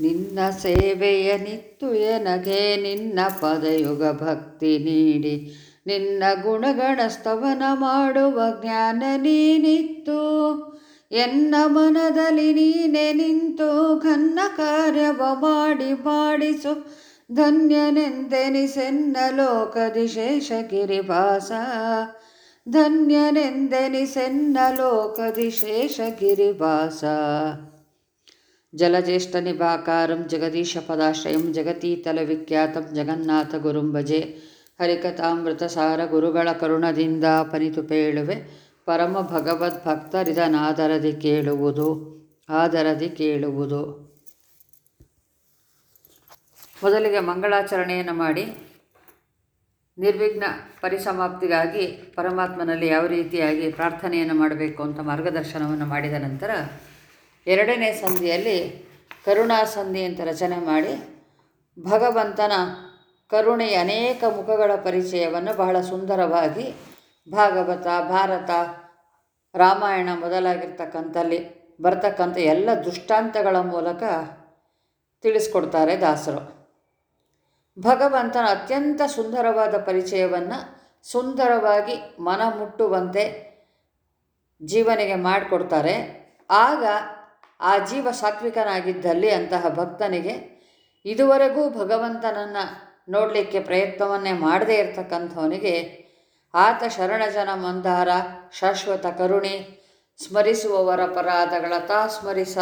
ನಿನ್ನ ಸೇವೆಯ ನಿತ್ತು ಎನಗೆ ನಿನ್ನ ಪದಯುಗ ಭಕ್ತಿ ನೀಡಿ. ನಿನ್ನ ಗುಣಗಣ ಸ್ತವನ ಮಾಡುವ ಜ್ಞಾನ ನೀನಿತ್ತು. ಎನ್ನ ಮನದಲ್ಲಿ ನೀನೆ ನಿಂತು ಘನ್ನ ಕಾರ್ಯವ ಮಾಡಿ ಮಾಡಿಸು. ಧನ್ಯನೆಂದೆನಿಸೆನ್ನ ಲೋಕದಿ ಶೇಷಗಿರಿವಾಸ ಧನ್ಯನೆಂದೆನಿಸೆನ್ನ ಲೋಕದಿ ಶೇಷಗಿರಿವಾಸ ಜಲಜ್ಯೇಷ್ಠನಿಭಾಕಾರಂ ಜಗತೀತಲ ಜಗತೀತಲವಿಖ್ಯಾತಂ ಜಗನ್ನಾಥ ಗುರುಂ ಭಜೆ ಹರಿಕಥಾಮೃತಸಾರ ಗುರುಗಳ ಕರುಣದಿಂದ ಪನಿತುಪೇಳುವೆ ಪರಮ ಪರಮ ಭಗವದ್ಭಕ್ತರಿದನಾದರದಿ ಕೇಳುವುದು ಆದರದಿ ಕೇಳುವುದು ಮೊದಲಿಗೆ ಮಂಗಳಾಚರಣೆಯನ್ನು ಮಾಡಿ ನಿರ್ವಿಘ್ನ ಪರಿಸಮಾಪ್ತಿಗಾಗಿ ಪರಮಾತ್ಮನಲ್ಲಿ ಯಾವ ರೀತಿಯಾಗಿ ಪ್ರಾರ್ಥನೆಯನ್ನು ಮಾಡಬೇಕು ಅಂತ ಮಾರ್ಗದರ್ಶನವನ್ನು ಮಾಡಿದ ನಂತರ ಎರಡನೇ ಸಂಧಿಯಲ್ಲಿ ಕರುಣಾ ಸಂಧಿ ಅಂತ ರಚನೆ ಮಾಡಿ ಭಗವಂತನ ಕರುಣೆಯ ಅನೇಕ ಮುಖಗಳ ಪರಿಚಯವನ್ನು ಬಹಳ ಸುಂದರವಾಗಿ ಭಾಗವತ, ಭಾರತ, ರಾಮಾಯಣ ಮೊದಲಾಗಿರ್ತಕ್ಕಂಥಲ್ಲಿ ಬರ್ತಕ್ಕಂಥ ಎಲ್ಲ ದೃಷ್ಟಾಂತಗಳ ಮೂಲಕ ತಿಳಿಸ್ಕೊಡ್ತಾರೆ ದಾಸರು. ಭಗವಂತನ ಅತ್ಯಂತ ಸುಂದರವಾದ ಪರಿಚಯವನ್ನು ಸುಂದರವಾಗಿ ಮನ ಮುಟ್ಟುವಂತೆ ಜೀವನಿಗೆ ಮಾಡಿಕೊಡ್ತಾರೆ. ಆಗ ಆ ಜೀವ ಸಾತ್ವಿಕನಾಗಿದ್ದಲ್ಲಿ ಅಂತಹ ಭಕ್ತನಿಗೆ ಇದುವರೆಗೂ ಭಗವಂತನನ್ನು ನೋಡಲಿಕ್ಕೆ ಪ್ರಯತ್ನವನ್ನೇ ಮಾಡದೇ ಇರತಕ್ಕಂಥವನಿಗೆ ಆತ ಶರಣಜನ ಮಂದಾರ, ಶಾಶ್ವತ ಕರುಣೆ, ಸ್ಮರಿಸುವವರ ಪರಾಧಗಳ ತಾ ಸ್ಮರಿಸ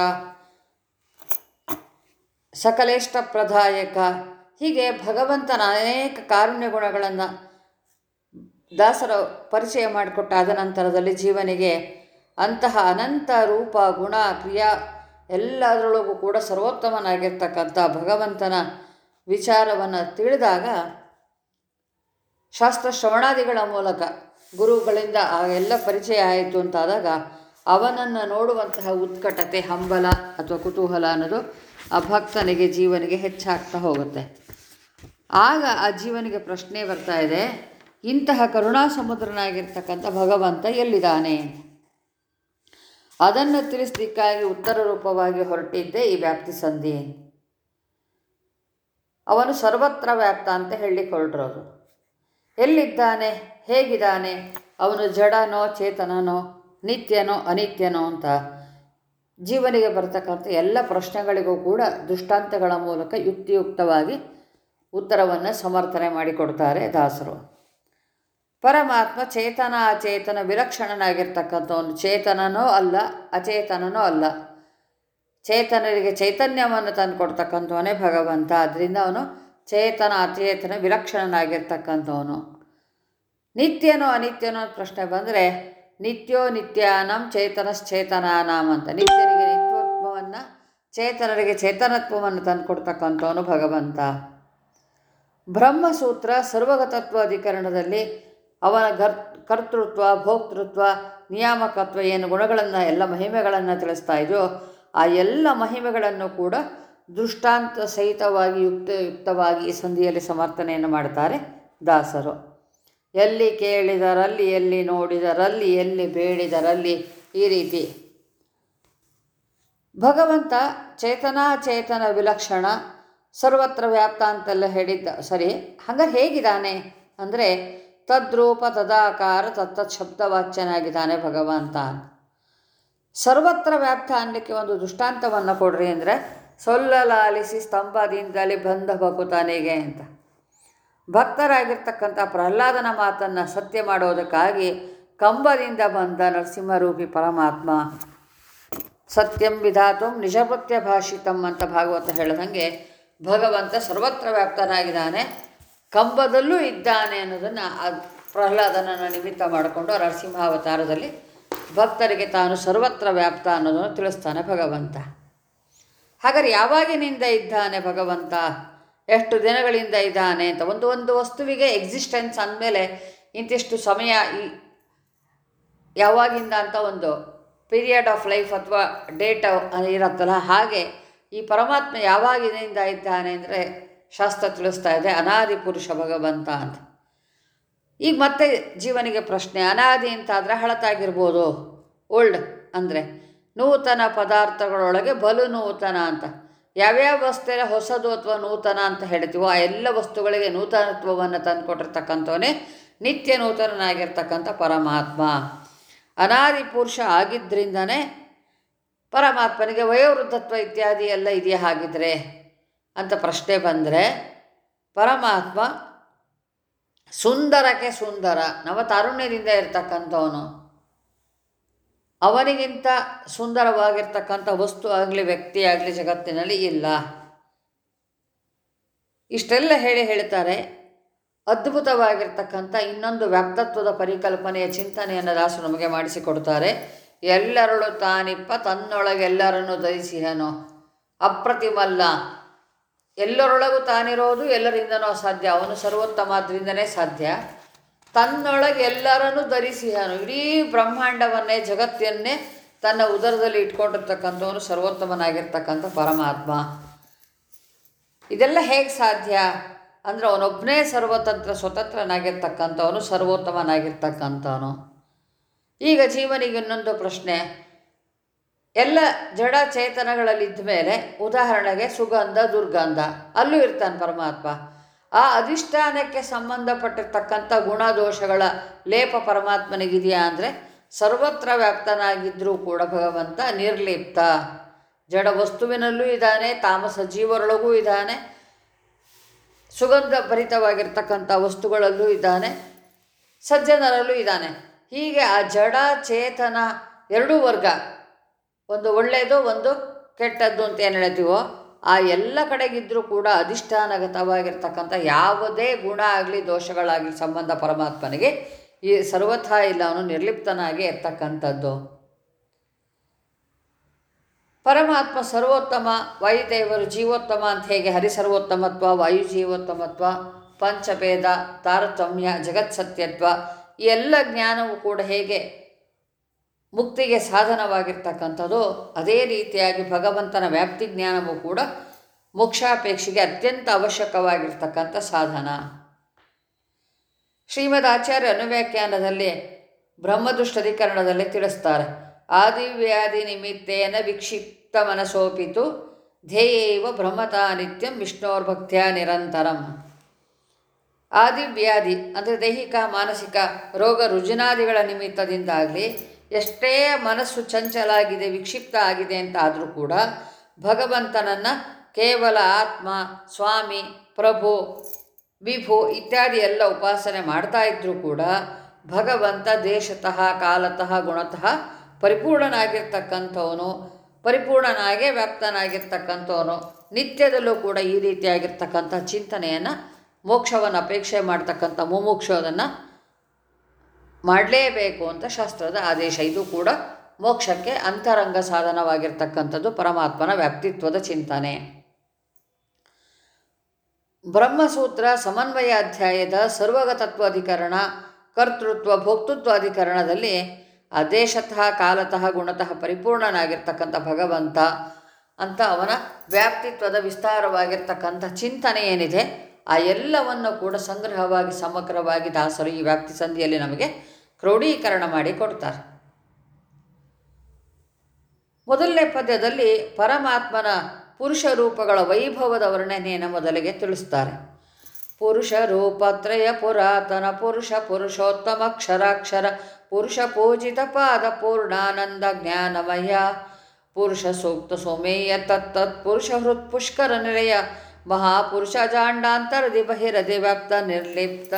ಸಕಲೇಷ್ಟ ಪ್ರದಾಯಕ. ಹೀಗೆ ಭಗವಂತನ ಅನೇಕ ಕಾರುಣ್ಯ ಗುಣಗಳನ್ನು ದಾಸರ ಪರಿಚಯ ಮಾಡಿಕೊಟ್ಟಾದ ನಂತರದಲ್ಲಿ ಜೀವನಿಗೆ ಅಂತಹ ಅನಂತ ರೂಪ ಗುಣ ಕ್ರಿಯಾ ಎಲ್ಲದರೊಳಗೂ ಕೂಡ ಸರ್ವೋತ್ತಮನಾಗಿರ್ತಕ್ಕಂಥ ಭಗವಂತನ ವಿಚಾರವನ್ನು ತಿಳಿದಾಗ ಶಾಸ್ತ್ರ ಶ್ರವಣಾದಿಗಳ ಮೂಲಕ ಗುರುಗಳಿಂದ ಆ ಎಲ್ಲ ಪರಿಚಯ ಆಯಿತು ಅಂತಾದಾಗ ಅವನನ್ನು ನೋಡುವಂತಹ ಉತ್ಕಟತೆ, ಹಂಬಲ ಅಥವಾ ಕುತೂಹಲ ಅನ್ನೋದು ಆ ಭಕ್ತನಿಗೆ, ಜೀವನಿಗೆ ಹೆಚ್ಚಾಗ್ತಾ ಹೋಗುತ್ತೆ. ಆಗ ಆ ಜೀವನಿಗೆ ಪ್ರಶ್ನೆ ಬರ್ತಾ ಇದೆ, ಇಂತಹ ಕರುಣಾ ಸಮುದ್ರನಾಗಿರ್ತಕ್ಕಂಥ ಭಗವಂತ ಎಲ್ಲಿದ್ದಾನೆ? ಅದನ್ನು ತಿಳಿಸ್ಲಿಕ್ಕಾಗಿ ಉತ್ತರ ರೂಪವಾಗಿ ಹೊರಟಿದ್ದೇ ಈ ವ್ಯಾಪ್ತಿ ಸಂಧಿ. ಅವನು ಸರ್ವತ್ರ ವ್ಯಾಪ್ತ ಅಂತ ಹೇಳಲಿಕ್ಕೆ ಎಲ್ಲಿದ್ದಾನೆ? ಹೇಗಿದ್ದಾನೆ? ಅವನು ಜಡನೋ, ಚೇತನನೋ, ನಿತ್ಯನೋ, ಅನಿತ್ಯನೋ ಅಂತ ಜೀವನಿಗೆ ಬರ್ತಕ್ಕಂಥ ಎಲ್ಲ ಪ್ರಶ್ನೆಗಳಿಗೂ ಕೂಡ ದುಷ್ಟಾಂತಗಳ ಮೂಲಕ ಯುಕ್ತಿಯುಕ್ತವಾಗಿ ಉತ್ತರವನ್ನು ಸಮರ್ಥನೆ ಮಾಡಿಕೊಡ್ತಾರೆ ದಾಸರು. ಪರಮಾತ್ಮ ಚೇತನ ಅಚೇತನ ವಿಲಕ್ಷಣನಾಗಿರ್ತಕ್ಕಂಥವನು. ಚೇತನನೂ ಅಲ್ಲ, ಅಚೇತನನೂ ಅಲ್ಲ. ಚೇತನರಿಗೆ ಚೈತನ್ಯವನ್ನು ತಂದು ಕೊಡ್ತಕ್ಕಂಥವನೇ ಭಗವಂತ. ಅದರಿಂದ ಅವನು ಚೇತನ, ಅಚೇತನ ವಿಲಕ್ಷಣನಾಗಿರ್ತಕ್ಕಂಥವನು. ನಿತ್ಯನೋ ಅನಿತ್ಯನೋ ಪ್ರಶ್ನೆ ಬಂದರೆ, ನಿತ್ಯೋ ನಿತ್ಯಾನಂ ಚೇತನಶ್ಚೇತನಾನಾಂ ಅಂತ. ನಿತ್ಯರಿಗೆ ನಿತ್ಯೋತ್ಮವನ್ನು ಚೇತನರಿಗೆ ಚೇತನತ್ವವನ್ನು ತಂದು ಕೊಡ್ತಕ್ಕಂಥವನು ಭಗವಂತ. ಬ್ರಹ್ಮಸೂತ್ರ ಸರ್ವಗತತ್ವ ಅಧಿಕರಣದಲ್ಲಿ ಅವನ ಗರ್ ಕರ್ತೃತ್ವ, ಭೋಕ್ತೃತ್ವ, ನಿಯಾಮಕತ್ವ ಏನು ಗುಣಗಳನ್ನು, ಎಲ್ಲ ಮಹಿಮೆಗಳನ್ನು ತಿಳಿಸ್ತಾ ಇದೆಯೋ, ಆ ಎಲ್ಲ ಮಹಿಮೆಗಳನ್ನು ಕೂಡ ದೃಷ್ಟಾಂತ ಸಹಿತವಾಗಿ ಯುಕ್ತಯುಕ್ತವಾಗಿ ಈ ಸಂಧಿಯಲ್ಲಿ ಸಮರ್ಥನೆಯನ್ನು ಮಾಡ್ತಾರೆ ದಾಸರು. ಎಲ್ಲಿ ಕೇಳಿದರಲ್ಲಿ, ಎಲ್ಲಿ ನೋಡಿದರಲ್ಲಿ, ಎಲ್ಲಿ ಬೇಡಿದರಲ್ಲಿ ಈ ರೀತಿ. ಭಗವಂತ ಚೇತನಾಚೇತನ ವಿಲಕ್ಷಣ ಸರ್ವತ್ರ ವ್ಯಾಪ್ತ ಅಂತೆಲ್ಲ ಹೇಳಿದ್ದ, ಸರಿ ಹಾಗಾದ್ರೆ ಹೇಗಿದ್ದಾನೆ? ಅಂದರೆ ತದ್ರೂಪ ತದಾಕಾರ ತತ್ತತ್ ಶಬ್ದವಾಚ್ಯನಾಗಿದ್ದಾನೆ ಭಗವಂತ ಸರ್ವತ್ರ ವ್ಯಾಪ್ತ ಅನ್ನಲಿಕ್ಕೆ ಒಂದು ದೃಷ್ಟಾಂತವನ್ನು ಕೊಡ್ರಿ ಅಂದರೆ, ಸೊಲ್ಲಲಾಲಿಸಿ ಸ್ತಂಭದಿಂದಲೇ ಬಂದ ಭಕುತನಿಗೆ ಅಂತ. ಭಕ್ತರಾಗಿರ್ತಕ್ಕಂಥ ಪ್ರಹ್ಲಾದನ ಮಾತನ್ನು ಸತ್ಯ ಮಾಡೋದಕ್ಕಾಗಿ ಕಂಬದಿಂದ ಬಂದ ನರಸಿಂಹರೂಪಿ ಪರಮಾತ್ಮ, ಸತ್ಯಂ ವಿಧಾತು ನಿಜಪತ್ಯ ಭಾಷಿತಂ ಅಂತ ಭಾಗವತ ಹೇಳ್ದಂಗೆ ಭಗವಂತ ಸರ್ವತ್ರ ವ್ಯಾಪ್ತನಾಗಿದ್ದಾನೆ. ಕಂಬದಲ್ಲೂ ಇದ್ದಾನೆ ಅನ್ನೋದನ್ನು ಆ ಪ್ರಹ್ಲಾದನನ್ನು ನಿಮಿತ್ತ ಮಾಡಿಕೊಂಡು ನರಸಿಂಹಾವತಾರದಲ್ಲಿ ಭಕ್ತರಿಗೆ ತಾನು ಸರ್ವತ್ರ ವ್ಯಾಪ್ತ ಅನ್ನೋದನ್ನು ತಿಳಿಸ್ತಾನೆ ಭಗವಂತ. ಹಾಗಾದ್ರೆ ಯಾವಾಗಿನಿಂದ ಇದ್ದಾನೆ ಭಗವಂತ? ಎಷ್ಟು ದಿನಗಳಿಂದ ಇದ್ದಾನೆ ಅಂತ ಒಂದು ಒಂದು ವಸ್ತುವಿಗೆ ಎಕ್ಸಿಸ್ಟೆನ್ಸ್ ಅಂದಮೇಲೆ ಇಂತಿಷ್ಟು ಸಮಯ ಈ ಯಾವಾಗಿಂದ ಅಂತ ಒಂದು ಪೀರಿಯಡ್ ಆಫ್ ಲೈಫ್ ಅಥವಾ ಡೇಟ್ ಇರುತ್ತಲ್ಲ ಹಾಗೆ ಈ ಪರಮಾತ್ಮ ಯಾವಾಗಿನಿಂದ ಇದ್ದಾನೆ ಅಂದರೆ ಶಾಸ್ತ್ರ ತಿಳಿಸ್ತಾ ಇದೆ, ಅನಾದಿ ಪುರುಷ ಭಗವಂತ ಅಂತ. ಈಗ ಮತ್ತೆ ಜೀವನಿಗೆ ಪ್ರಶ್ನೆ, ಅನಾದಿ ಅಂತಾದರೆ ಹಳತಾಗಿರ್ಬೋದು ಓಲ್ಡ್ ಅಂದರೆ ನೂತನ ಪದಾರ್ಥಗಳೊಳಗೆ ಬಲು ನೂತನ ಅಂತ. ಯಾವ್ಯಾವ ವಸ್ತುವಿನ ಹೊಸದು ಅಥವಾ ನೂತನ ಅಂತ ಹೇಳ್ತೀವೋ, ಆ ಎಲ್ಲ ವಸ್ತುಗಳಿಗೆ ನೂತನತ್ವವನ್ನು ತಂದುಕೊಟ್ಟಿರ್ತಕ್ಕಂಥವನೇ ನಿತ್ಯ ನೂತನನಾಗಿರ್ತಕ್ಕಂಥ ಪರಮಾತ್ಮ. ಅನಾದಿ ಪುರುಷ ಆಗಿದ್ದರಿಂದನೇ ಪರಮಾತ್ಮನಿಗೆ ವಯೋವೃದ್ಧತ್ವ ಇತ್ಯಾದಿ ಎಲ್ಲ ಇದೆಯಾ ಹಾಗಿದ್ರೆ? ಅಂತ ಪ್ರಶ್ನೆ ಬಂದರೆ, ಪರಮಾತ್ಮ ಸುಂದರಕ್ಕೆ ಸುಂದರ ನವ ತಾರುಣ್ಯದಿಂದ ಇರ್ತಕ್ಕಂಥವನು, ಅವನಿಗಿಂತ ಸುಂದರವಾಗಿರ್ತಕ್ಕಂಥ ವಸ್ತು ಆಗಲಿ, ವ್ಯಕ್ತಿ ಆಗಲಿ ಜಗತ್ತಿನಲ್ಲಿ ಇಲ್ಲ. ಇಷ್ಟೆಲ್ಲ ಹೇಳಿ ಹೇಳ್ತಾರೆ. ಅದ್ಭುತವಾಗಿರ್ತಕ್ಕಂಥ ಇನ್ನೊಂದು ವ್ಯಕ್ತತ್ವದ ಪರಿಕಲ್ಪನೆಯ ಚಿಂತನೆಯನ್ನು ದಾಸರು ನಮಗೆ ಮಾಡಿಸಿಕೊಡ್ತಾರೆ. ಎಲ್ಲರಳು ತಾನಿಪ್ಪ ತನ್ನೊಳಗೆಲ್ಲರನ್ನು ಧರಿಸಿಹನು ಅಪ್ರತಿಮಲ್ಲ. ಎಲ್ಲರೊಳಗೂ ತಾನಿರೋದು, ಎಲ್ಲರಿಂದನೂ ಅಸಾಧ್ಯ. ಅವನು ಸರ್ವೋತ್ತಮಾದ್ರಿಂದನೇ ಸಾಧ್ಯ. ತನ್ನೊಳಗೆ ಧರಿಸಿ ಅವನು. ಇಡೀ ಬ್ರಹ್ಮಾಂಡವನ್ನೇ, ಜಗತ್ತನ್ನೇ ತನ್ನ ಉದರದಲ್ಲಿ ಇಟ್ಕೊಂಡಿರ್ತಕ್ಕಂಥವನು, ಸರ್ವೋತ್ತಮನಾಗಿರ್ತಕ್ಕಂಥ ಪರಮಾತ್ಮ. ಇದೆಲ್ಲ ಹೇಗೆ ಸಾಧ್ಯ? ಅಂದರೆ ಅವನೊಬ್ಬನೇ ಸರ್ವತಂತ್ರ, ಸ್ವತಂತ್ರನಾಗಿರ್ತಕ್ಕಂಥವನು, ಸರ್ವೋತ್ತಮನಾಗಿರ್ತಕ್ಕಂಥವನು. ಈಗ ಜೀವನಿಗೆ ಇನ್ನೊಂದು ಪ್ರಶ್ನೆ. ಎಲ್ಲ ಜಡ ಚೇತನಗಳಲ್ಲಿದ್ದ ಮೇಲೆ ಉದಾಹರಣೆಗೆ ಸುಗಂಧ, ದುರ್ಗಂಧ ಅಲ್ಲೂ ಇರ್ತಾನೆ ಪರಮಾತ್ಮ. ಆ ಅಧಿಷ್ಠಾನಕ್ಕೆ ಸಂಬಂಧಪಟ್ಟಿರ್ತಕ್ಕಂಥ ಗುಣದೋಷಗಳ ಲೇಪ ಪರಮಾತ್ಮನಿಗಿದೆಯಾ ಅಂದರೆ ಸರ್ವತ್ರ ವ್ಯಾಪ್ತನಾಗಿದ್ದರೂ ಕೂಡ ಭಗವಂತ ನಿರ್ಲಿಪ್ತ. ಜಡ ವಸ್ತುವಿನಲ್ಲೂ ಇದ್ದಾನೆ, ತಾಮಸ ಜೀವರೊಳಗೂ ಇದ್ದಾನೆ ಸುಗಂಧ ಭರಿತವಾಗಿರ್ತಕ್ಕಂಥ ವಸ್ತುಗಳಲ್ಲೂ ಇದ್ದಾನೆ, ಸಜ್ಜನರಲ್ಲೂ ಇದ್ದಾನೆ. ಹೀಗೆ ಆ ಜಡ ಚೇತನ ಎರಡೂ ವರ್ಗ ಒಂದು ಒಳ್ಳೆಯದು ಒಂದು ಕೆಟ್ಟದ್ದು ಅಂತ ಏನು ಹೇಳ್ತೀವೋ, ಆ ಎಲ್ಲ ಕಡೆಗಿದ್ದರೂ ಕೂಡ ಅಧಿಷ್ಠಾನಗತವಾಗಿರ್ತಕ್ಕಂಥ ಯಾವುದೇ ಗುಣ ಆಗಲಿ ದೋಷಗಳಾಗಲಿ ಸಂಬಂಧ ಪರಮಾತ್ಮನಿಗೆ ಈ ಸರ್ವಥಾ ಇಲ್ಲ ಅವನು ನಿರ್ಲಿಪ್ತನಾಗಿ ಇರ್ತಕ್ಕಂಥದ್ದು. ಪರಮಾತ್ಮ ಸರ್ವೋತ್ತಮ, ವಾಯುದೇವರು ಜೀವೋತ್ತಮ ಅಂತ ಹೇಗೆ ಹರಿಸರ್ವೋತ್ತಮತ್ವ, ವಾಯು ಜೀವೋತ್ತಮತ್ವ, ಪಂಚಭೇದ, ತಾರತಮ್ಯ, ಜಗತ್ಸತ್ಯತ್ವ, ಈ ಎಲ್ಲ ಜ್ಞಾನವು ಕೂಡ ಹೇಗೆ ಮುಕ್ತಿಗೆ ಸಾಧನವಾಗಿರ್ತಕ್ಕಂಥದ್ದು, ಅದೇ ರೀತಿಯಾಗಿ ಭಗವಂತನ ವ್ಯಾಪ್ತಿ ಜ್ಞಾನವೂ ಕೂಡ ಮೋಕ್ಷಾಪೇಕ್ಷೆಗೆ ಅತ್ಯಂತ ಅವಶ್ಯಕವಾಗಿರ್ತಕ್ಕಂಥ ಸಾಧನ. ಶ್ರೀಮದ್ ಆಚಾರ್ಯ ಅನುವ್ಯಾಖ್ಯಾನದಲ್ಲಿ ಬ್ರಹ್ಮದುಷ್ಟಧಿಕರಣದಲ್ಲಿ ತಿಳಿಸ್ತಾರೆ, ಆದಿವ್ಯಾಧಿ ನಿಮಿತ್ತೇನ ವಿಕ್ಷಿಪ್ತ ಮನಸೋಪಿತು, ಧ್ಯೇಯವ ಬ್ರಹ್ಮತಾ ನಿತ್ಯಂ ವಿಷ್ಣೋರ್ಭಕ್ತಿಯ ನಿರಂತರಂ. ಆದಿವ್ಯಾಧಿ ಅಂದರೆ ದೈಹಿಕ, ಮಾನಸಿಕ ರೋಗ ರುಜಿನಾದಿಗಳ ನಿಮಿತ್ತದಿಂದಾಗಲಿ ಎಷ್ಟೇ ಮನಸ್ಸು ಚಂಚಲಾಗಿದೆ ವಿಕ್ಷಿಪ್ತ ಆಗಿದೆ ಅಂತ ಆದರೂ ಕೂಡ ಭಗವಂತನನ್ನು ಕೇವಲ ಆತ್ಮ, ಸ್ವಾಮಿ, ಪ್ರಭು, ವಿಭು ಇತ್ಯಾದಿ ಎಲ್ಲ ಉಪಾಸನೆ ಮಾಡ್ತಾ ಇದ್ದರೂ ಕೂಡ ಭಗವಂತ ದೇಶತಃ, ಕಾಲತಃ, ಗುಣತಃ ಪರಿಪೂರ್ಣನಾಗಿರ್ತಕ್ಕಂಥವನು, ಪರಿಪೂರ್ಣನಾಗೇ ವ್ಯಾಪ್ತನಾಗಿರ್ತಕ್ಕಂಥವನು, ನಿತ್ಯದಲ್ಲೂ ಕೂಡ ಈ ರೀತಿಯಾಗಿರ್ತಕ್ಕಂಥ ಚಿಂತನೆಯನ್ನು ಮೋಕ್ಷವನ್ನು ಅಪೇಕ್ಷೆ ಮಾಡ್ತಕ್ಕಂಥ ಮುಮುಕ್ಷು ಅದನ್ನು ಮಾಡಲೇಬೇಕು ಅಂತ ಶಾಸ್ತ್ರದ ಆದೇಶ. ಇದು ಕೂಡ ಮೋಕ್ಷಕ್ಕೆ ಅಂತರಂಗ ಸಾಧನವಾಗಿರ್ತಕ್ಕಂಥದ್ದು ಪರಮಾತ್ಮನ ವ್ಯಕ್ತಿತ್ವದ ಚಿಂತನೆ. ಬ್ರಹ್ಮಸೂತ್ರ ಸಮನ್ವಯ ಅಧ್ಯಾಯದ ಸರ್ವಗತತ್ವಾಧಿಕರಣ, ಕರ್ತೃತ್ವ ಭೋಕ್ತೃತ್ವ ಅಧಿಕರಣದಲ್ಲಿ ಅದೇಶತಃ, ಕಾಲತಃ, ಗುಣತಃ ಪರಿಪೂರ್ಣನಾಗಿರ್ತಕ್ಕಂಥ ಭಗವಂತ ಅಂತ ಅವನ ವ್ಯಾಪ್ತಿತ್ವದ ವಿಸ್ತಾರವಾಗಿರ್ತಕ್ಕಂಥ ಚಿಂತನೆ ಏನಿದೆ, ಆ ಎಲ್ಲವನ್ನು ಕೂಡ ಸಂಗ್ರಹವಾಗಿ, ಸಮಗ್ರವಾಗಿ ದಾಸರು ಈ ವ್ಯಾಪ್ತಿ ಸಂಧಿಯಲ್ಲಿ ನಮಗೆ ಕ್ರೋಢೀಕರಣ ಮಾಡಿ ಕೊಡ್ತಾರೆ. ಮೊದಲನೇ ಪದ್ಯದಲ್ಲಿ ಪರಮಾತ್ಮನ ಪುರುಷ ರೂಪಗಳ ವೈಭವದ ವರ್ಣನೆಯನ್ನು ಮೊದಲಿಗೆ ತಿಳಿಸ್ತಾರೆ. ಪುರುಷ ರೂಪತ್ರಯ ಪುರಾತನ, ಪುರುಷ ಪುರುಷೋತ್ತಮ ಕ್ಷರಾಕ್ಷರ ಪುರುಷ ಪೂಜಿತ, ಪಾದ ಪೂರ್ಣಾನಂದ, ಜ್ಞಾನಮಯ, ಪುರುಷ ಸೂಕ್ತ ಸೋಮೇಯ, ತತ್ತತ್, ಪುರುಷ ಹೃತ್ ಪುಷ್ಕರ ನಿಲಯ ಮಹಾಪುರುಷ ಜಾಂಡಾಂತರದಿ, ಬಹಿರದಿ ವ್ಯಾಪ್ತ, ನಿರ್ಲಿಪ್ತ.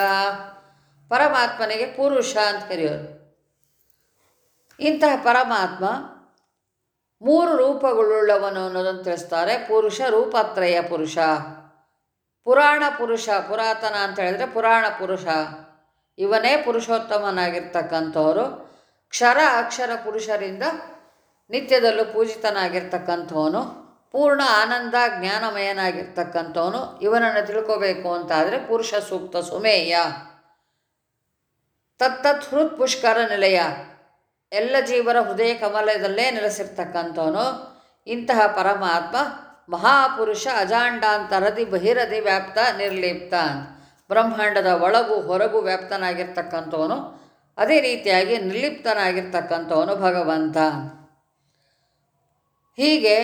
ಪರಮಾತ್ಮನಿಗೆ ಪುರುಷ ಅಂತ ಕರೆಯೋರು. ಇಂತಹ ಪರಮಾತ್ಮ ಮೂರು ರೂಪಗಳುಳ್ಳವನು ಅನ್ನೋದನ್ನು ತಿಳಿಸ್ತಾರೆ. ಪುರುಷ, ರೂಪತ್ರಯ ಪುರುಷ. ಪುರಾಣ ಪುರುಷ, ಪುರಾತನ ಅಂತ ಹೇಳಿದ್ರೆ ಪುರಾಣ ಪುರುಷ. ಇವನೇ ಪುರುಷೋತ್ತಮನಾಗಿರ್ತಕ್ಕಂಥವರು. ಕ್ಷರ, ಅಕ್ಷರ ಪುರುಷರಿಂದ ನಿತ್ಯದಲ್ಲೂ ಪೂಜಿತನಾಗಿರ್ತಕ್ಕಂಥವನು. ಪೂರ್ಣ ಆನಂದ, ಜ್ಞಾನಮಯನಾಗಿರ್ತಕ್ಕಂಥವನು. ಇವನನ್ನು ತಿಳ್ಕೋಬೇಕು ಅಂತಾದರೆ ಪುರುಷ ಸೂಕ್ತ ಸುಮೇಯ. ತತ್ತತ್ ಹೃತ್ ಪುಷ್ಕರ ನಿಲಯ ಎಲ್ಲ ಜೀವರ ಹೃದಯ ಕಮಲದಲ್ಲೇ ನೆಲೆಸಿರ್ತಕ್ಕಂಥವನು. ಇಂತಹ ಪರಮಾತ್ಮ ಮಹಾಪುರುಷ ಅಜಾಂಡಾಂತರದಿ ಬಹಿರದಿ ವ್ಯಾಪ್ತ ನಿರ್ಲಿಪ್ತ. ಬ್ರಹ್ಮಾಂಡದ ಒಳಗು ಹೊರಗು ವ್ಯಾಪ್ತನಾಗಿರ್ತಕ್ಕಂಥವನು. ಅದೇ ರೀತಿಯಾಗಿ ನಿರ್ಲಿಪ್ತನಾಗಿರ್ತಕ್ಕಂಥವನು ಭಗವಂತ. ಹೀಗೆ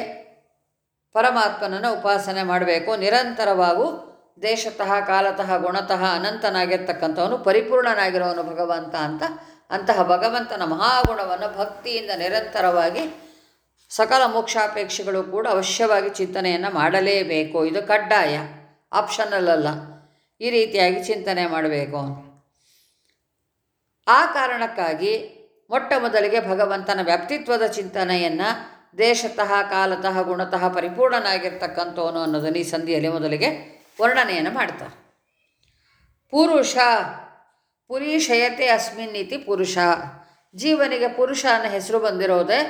ಪರಮಾತ್ಮನನ್ನು ಉಪಾಸನೆ ಮಾಡಬೇಕು. ನಿರಂತರವಾಗೂ ದೇಶತಃ, ಕಾಲತಃ, ಗುಣತಃ ಅನಂತನಾಗಿರ್ತಕ್ಕಂಥವನು ಪರಿಪೂರ್ಣನಾಗಿರೋನು ಭಗವಂತ ಅಂತ ಅಂತಹ ಭಗವಂತನ ಮಹಾಗುಣವನ್ನು ಭಕ್ತಿಯಿಂದ ನಿರಂತರವಾಗಿ ಸಕಲ ಮೋಕ್ಷಾಪೇಕ್ಷೆಗಳು ಕೂಡ ಅವಶ್ಯವಾಗಿ ಚಿಂತನೆಯನ್ನು ಮಾಡಲೇಬೇಕು. ಇದು ಕಡ್ಡಾಯ ಆಪ್ಷನಲ್ ಅಲ್ಲ. ಈ ರೀತಿಯಾಗಿ ಚಿಂತನೆ ಮಾಡಬೇಕು. ಆ ಕಾರಣಕ್ಕಾಗಿ ಮೊಟ್ಟ ಮೊದಲಿಗೆ ಭಗವಂತನ ವ್ಯಕ್ತಿತ್ವದ ಚಿಂತನೆಯನ್ನು ದೇಶತಃ, ಕಾಲತಃ, ಗುಣತಃ ಪರಿಪೂರ್ಣನಾಗಿರ್ತಕ್ಕಂಥವನು ಅನ್ನೋದನ್ನು ಈ ಸಂಧಿಯಲ್ಲಿ ಮೊದಲಿಗೆ ವರ್ಣನೆಯನ್ನು ಮಾಡ್ತಾರೆ. ಪುರುಷ ಪುರೀಶಯತೆ ಅಸ್ಮಿನ್ ಇತಿ ಪುರುಷ. ಜೀವನಿಗೆ ಪುರುಷ ಅನ್ನೋ ಹೆಸರು ಬಂದಿರೋದೇ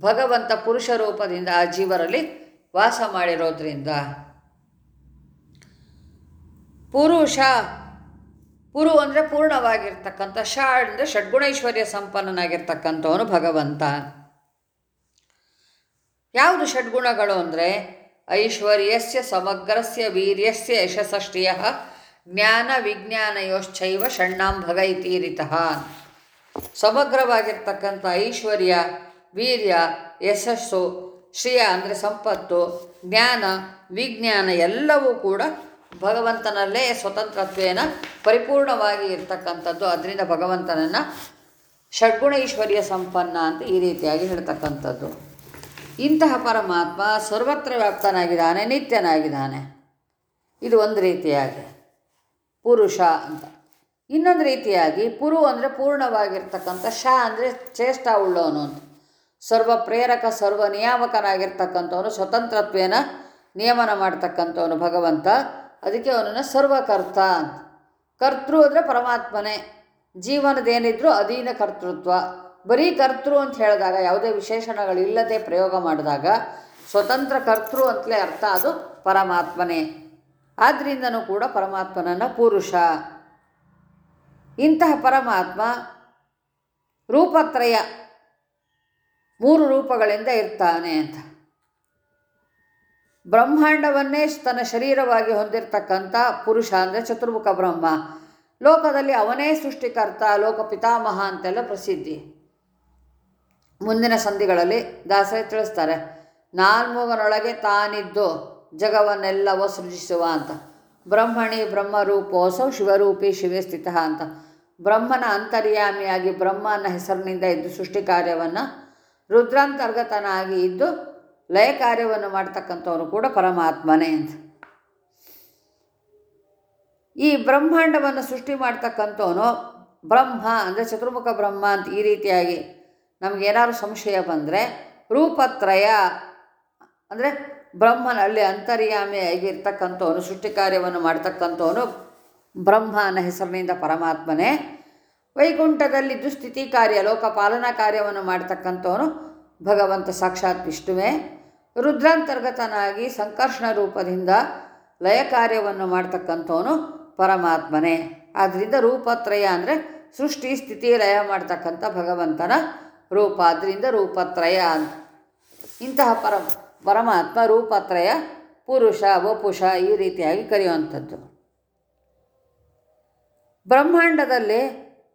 ಭಗವಂತ ಪುರುಷ ರೂಪದಿಂದ ಆ ಜೀವರಲ್ಲಿ ವಾಸ ಮಾಡಿರೋದ್ರಿಂದ. ಪುರುಷ, ಪುರು ಅಂದರೆ ಪೂರ್ಣವಾಗಿರ್ತಕ್ಕಂಥ ಷ ಅಂದರೆ ಷಡ್ಗುಣೈಶ್ವರ್ಯ ಸಂಪನ್ನನಾಗಿರ್ತಕ್ಕಂಥವನು ಭಗವಂತ. ಯಾವುದು ಷಡ್ಗುಣಗಳು ಅಂದರೆ ಐಶ್ವರ್ಯಸ್ಯ ಸಮಗ್ರಸ್ಯ ವೀರ್ಯಸ್ಯ ಯಶಸಷ್ಟಿಯ ಜ್ಞಾನ ವಿಜ್ಞಾನಯೋಶ್ಚೈವ ಷಣ್ಣಾಂಭಗ ಇತೀರಿತಃ ಸಮಗ್ರವಾಗಿರ್ತಕ್ಕಂಥ ಐಶ್ವರ್ಯ, ವೀರ್ಯ, ಯಶಸ್ಸು, ಶ್ರೇಯ ಅಂದರೆ ಸಂಪತ್ತು, ಜ್ಞಾನ, ವಿಜ್ಞಾನ ಎಲ್ಲವೂ ಕೂಡ ಭಗವಂತನಲ್ಲೇ ಸ್ವತಂತ್ರತ್ವೇನ ಪರಿಪೂರ್ಣವಾಗಿ ಇರ್ತಕ್ಕಂಥದ್ದು. ಅದರಿಂದ ಭಗವಂತನನ್ನು ಷಡ್ಗುಣೈಶ್ವರ್ಯ ಸಂಪನ್ನ ಅಂತ ಈ ರೀತಿಯಾಗಿ ಹೇಳ್ತಕ್ಕಂಥದ್ದು. ಇಂತಹ ಪರಮಾತ್ಮ ಸರ್ವತ್ರ ವ್ಯಾಪ್ತನಾಗಿದ್ದಾನೆ, ನಿತ್ಯನಾಗಿದ್ದಾನೆ. ಇದು ಒಂದು ರೀತಿಯಾಗಿ ಪುರುಷ ಅಂತ. ಇನ್ನೊಂದು ರೀತಿಯಾಗಿ ಪುರು ಅಂದರೆ ಪೂರ್ಣವಾಗಿರ್ತಕ್ಕಂಥ ಶ ಅಂದರೆ ಚೇಷ್ಟ ಉಳ್ಳವನು ಅಂತ. ಸರ್ವ ಪ್ರೇರಕ, ಸರ್ವ ನಿಯಾಮಕನಾಗಿರ್ತಕ್ಕಂಥವನು, ಸ್ವತಂತ್ರತ್ವೇನ ನಿಯಮನ ಮಾಡ್ತಕ್ಕಂಥವನು ಭಗವಂತ. ಅದಕ್ಕೆ ಅವನನ್ನು ಸರ್ವಕರ್ತ ಅಂತ. ಕರ್ತೃ ಅಂದರೆ ಪರಮಾತ್ಮನೇ. ಜೀವನದೇನಿದ್ರೂ ಅಧೀನ ಕರ್ತೃತ್ವ. ಬರೀ ಕರ್ತೃ ಅಂತ ಹೇಳಿದಾಗ, ಯಾವುದೇ ವಿಶೇಷಣಗಳಿಲ್ಲದೆ ಪ್ರಯೋಗ ಮಾಡಿದಾಗ ಸ್ವತಂತ್ರ ಕರ್ತೃ ಅಂತಲೇ ಅರ್ಥ ಅದು ಪರಮಾತ್ಮನೇ. ಆದ್ದರಿಂದನೂ ಕೂಡ ಪರಮಾತ್ಮನನ್ನು ಪುರುಷ. ಇಂತಹ ಪರಮಾತ್ಮ ರೂಪತ್ರಯ, ಮೂರು ರೂಪಗಳಿಂದ ಇರ್ತಾನೆ ಅಂತ. ಬ್ರಹ್ಮಾಂಡವನ್ನೇ ತನ್ನ ಶರೀರವಾಗಿ ಹೊಂದಿರತಕ್ಕಂಥ ಪುರುಷ ಅಂದರೆ ಚತುರ್ಮುಖ ಬ್ರಹ್ಮ. ಲೋಕದಲ್ಲಿ ಅವನೇ ಸೃಷ್ಟಿಕರ್ತ, ಲೋಕ ಪಿತಾಮಹ ಅಂತೆಲ್ಲ ಪ್ರಸಿದ್ಧಿ. ಮುಂದಿನ ಸಂಧಿಗಳಲ್ಲಿ ದಾಸರೇ ತಿಳಿಸ್ತಾರೆ, ನಾಲ್ಮೂಗನೊಳಗೆ ತಾನಿದ್ದು ಜಗವನ್ನೆಲ್ಲವೋ ಸೃಜಿಸುವ ಅಂತ. ಬ್ರಹ್ಮಣಿ ಬ್ರಹ್ಮರೂಪೋಸೌ ಶಿವರೂಪಿ ಶಿವೇ ಸ್ಥಿತ ಅಂತ. ಬ್ರಹ್ಮನ ಅಂತರ್ಯಾಮಿಯಾಗಿ ಬ್ರಹ್ಮ ಅನ್ನ ಹೆಸರಿನಿಂದ ಇದ್ದು ಸೃಷ್ಟಿ ಕಾರ್ಯವನ್ನು ರುದ್ರಾಂತರ್ಗತನಾಗಿ ಇದ್ದು ಲಯ ಕಾರ್ಯವನ್ನು ಮಾಡ್ತಕ್ಕಂಥವನು ಕೂಡ ಪರಮಾತ್ಮನೇ ಅಂತ. ಈ ಬ್ರಹ್ಮಾಂಡವನ್ನು ಸೃಷ್ಟಿ ಮಾಡ್ತಕ್ಕಂಥವನು ಬ್ರಹ್ಮ ಅಂದರೆ ಚತುರ್ಮುಖ ಬ್ರಹ್ಮ ಅಂತ ಈ ರೀತಿಯಾಗಿ ನಮಗೇನಾದ್ರು ಸಂಶಯ ಬಂದರೆ ರೂಪತ್ರಯ, ಅಂದರೆ ಬ್ರಹ್ಮನಲ್ಲಿ ಅಂತರ್ಯಾಮಿ ಆಗಿರ್ತಕ್ಕಂಥವನು ಸೃಷ್ಟಿ ಕಾರ್ಯವನ್ನು ಮಾಡ್ತಕ್ಕಂಥವನು ಬ್ರಹ್ಮ ಅನ್ನೋ ಹೆಸರಿನಿಂದ ಪರಮಾತ್ಮನೇ. ವೈಕುಂಠದಲ್ಲಿ ದುಸ್ಥಿತಿ ಕಾರ್ಯ, ಲೋಕಪಾಲನಾ ಕಾರ್ಯವನ್ನು ಮಾಡ್ತಕ್ಕಂಥವನು ಭಗವಂತ ಸಾಕ್ಷಾತ್ ವಿಷ್ಣುವೆ. ರುದ್ರಾಂತರ್ಗತನಾಗಿ ಸಂಕರ್ಷಣ ರೂಪದಿಂದ ಲಯ ಕಾರ್ಯವನ್ನು ಮಾಡ್ತಕ್ಕಂಥವನು ಪರಮಾತ್ಮನೇ. ಆದ್ದರಿಂದ ರೂಪತ್ರಯ ಅಂದರೆ ಸೃಷ್ಟಿ, ಸ್ಥಿತಿ, ಲಯ ಮಾಡ್ತಕ್ಕಂಥ ಭಗವಂತನ ರೂಪ ಅದರಿಂದ ರೂಪತ್ರಯ ಅಂತ. ಇಂತಹ ಪರ ಪರಮಾತ್ಮ ರೂಪತ್ರಯ ಪುರುಷ, ವಪುಷ ಈ ರೀತಿಯಾಗಿ ಕರೆಯುವಂಥದ್ದು. ಬ್ರಹ್ಮಾಂಡದಲ್ಲಿ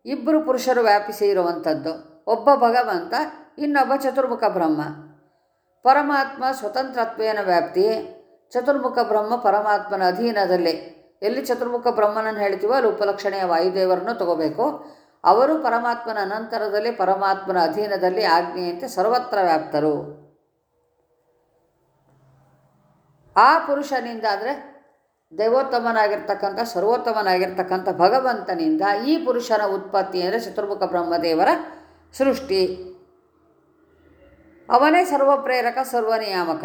ಇಬ್ಬರು ಪುರುಷರು ವ್ಯಾಪಿಸಿ ಇರುವಂಥದ್ದು. ಒಬ್ಬ ಭಗವಂತ, ಇನ್ನೊಬ್ಬ ಚತುರ್ಮುಖ ಬ್ರಹ್ಮ. ಪರಮಾತ್ಮ ಸ್ವತಂತ್ರತ್ವೇನ ವ್ಯಾಪ್ತಿ. ಚತುರ್ಮುಖ ಬ್ರಹ್ಮ ಪರಮಾತ್ಮನ ಅಧೀನದಲ್ಲಿ. ಎಲ್ಲಿ ಚತುರ್ಮುಖ ಬ್ರಹ್ಮನನ್ನು ಹೇಳ್ತೀವೋ ಅಲ್ಲಿ ಉಪಲಕ್ಷಣೆಯ ವಾಯುದೇವರನ್ನು ತಗೋಬೇಕು. ಅವರು ಪರಮಾತ್ಮನ ಅನಂತರದಲ್ಲಿ, ಪರಮಾತ್ಮನ ಅಧೀನದಲ್ಲಿ ಆಜ್ಞೆಯಂತೆ ಸರ್ವತ್ರ ವ್ಯಾಪ್ತರು. ಆ ಪುರುಷನಿಂದ ಅಂದರೆ ದೈವೋತ್ತಮನಾಗಿರ್ತಕ್ಕಂಥ, ಸರ್ವೋತ್ತಮನಾಗಿರ್ತಕ್ಕಂಥ ಭಗವಂತನಿಂದ ಈ ಪುರುಷನ ಉತ್ಪತ್ತಿ ಅಂದರೆ ಚತುರ್ಮುಖ ಬ್ರಹ್ಮದೇವರ ಸೃಷ್ಟಿ. ಅವನೇ ಸರ್ವಪ್ರೇರಕ, ಸರ್ವನಿಯಾಮಕ.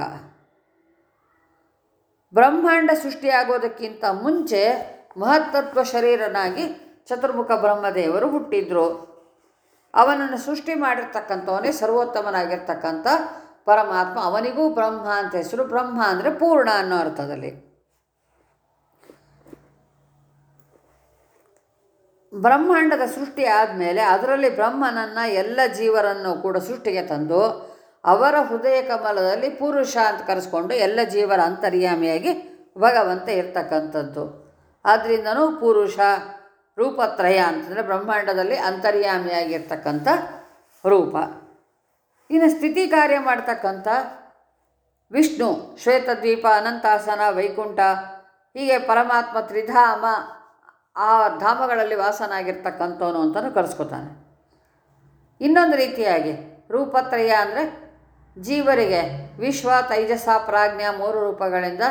ಬ್ರಹ್ಮಾಂಡ ಸೃಷ್ಟಿಯಾಗೋದಕ್ಕಿಂತ ಮುಂಚೆ ಮಹತ್ತತ್ವ ಶರೀರನಾಗಿ ಚತುರ್ಮುಖ ಬ್ರಹ್ಮದೇವರು ಹುಟ್ಟಿದ್ರು. ಅವನನ್ನು ಸೃಷ್ಟಿ ಮಾಡಿರ್ತಕ್ಕಂಥವನೇ ಸರ್ವೋತ್ತಮನಾಗಿರ್ತಕ್ಕಂಥ ಪರಮಾತ್ಮ. ಅವನಿಗೂ ಬ್ರಹ್ಮ ಅಂತ ಹೆಸರು. ಬ್ರಹ್ಮ ಅಂದರೆ ಪೂರ್ಣ ಅನ್ನೋ ಅರ್ಥದಲ್ಲಿ. ಬ್ರಹ್ಮಾಂಡದ ಸೃಷ್ಟಿ ಆದಮೇಲೆ ಅದರಲ್ಲಿ ಬ್ರಹ್ಮನನ್ನು ಎಲ್ಲ ಜೀವರನ್ನು ಕೂಡ ಸೃಷ್ಟಿಗೆ ತಂದು ಅವರ ಹೃದಯ ಕಮಲದಲ್ಲಿ ಪುರುಷ ಅಂತ ಕರೆಸ್ಕೊಂಡು ಎಲ್ಲ ಜೀವರ ಅಂತರ್ಯಾಮಿಯಾಗಿ ಭಗವಂತ ಇರ್ತಕ್ಕಂಥದ್ದು. ಆದ್ದರಿಂದನೂ ಪುರುಷ ರೂಪತ್ರಯ ಅಂತಂದರೆ ಬ್ರಹ್ಮಾಂಡದಲ್ಲಿ ಅಂತರ್ಯಾಮಿಯಾಗಿರ್ತಕ್ಕಂಥ ರೂಪ. ಇನ್ನು ಸ್ಥಿತಿ ಕಾರ್ಯ ಮಾಡ್ತಕ್ಕಂಥ ವಿಷ್ಣು, ಶ್ವೇತದ್ವೀಪ, ಅನಂತಾಸನ, ವೈಕುಂಠ, ಹೀಗೆ ಪರಮಾತ್ಮ ತ್ರಿಧಾಮ, ಆ ಧಾಮಗಳಲ್ಲಿ ವಾಸನಾಗಿರ್ತಕ್ಕಂಥವನು ಅಂತಲೂ ಕರೆಸ್ಕೊತಾನೆ. ಇನ್ನೊಂದು ರೀತಿಯಾಗಿ ರೂಪತ್ರಯ ಅಂದರೆ ಜೀವರಿಗೆ ವಿಶ್ವ, ತೈಜಸ, ಪ್ರಾಜ್ಞ ಮೂರು ರೂಪಗಳಿಂದ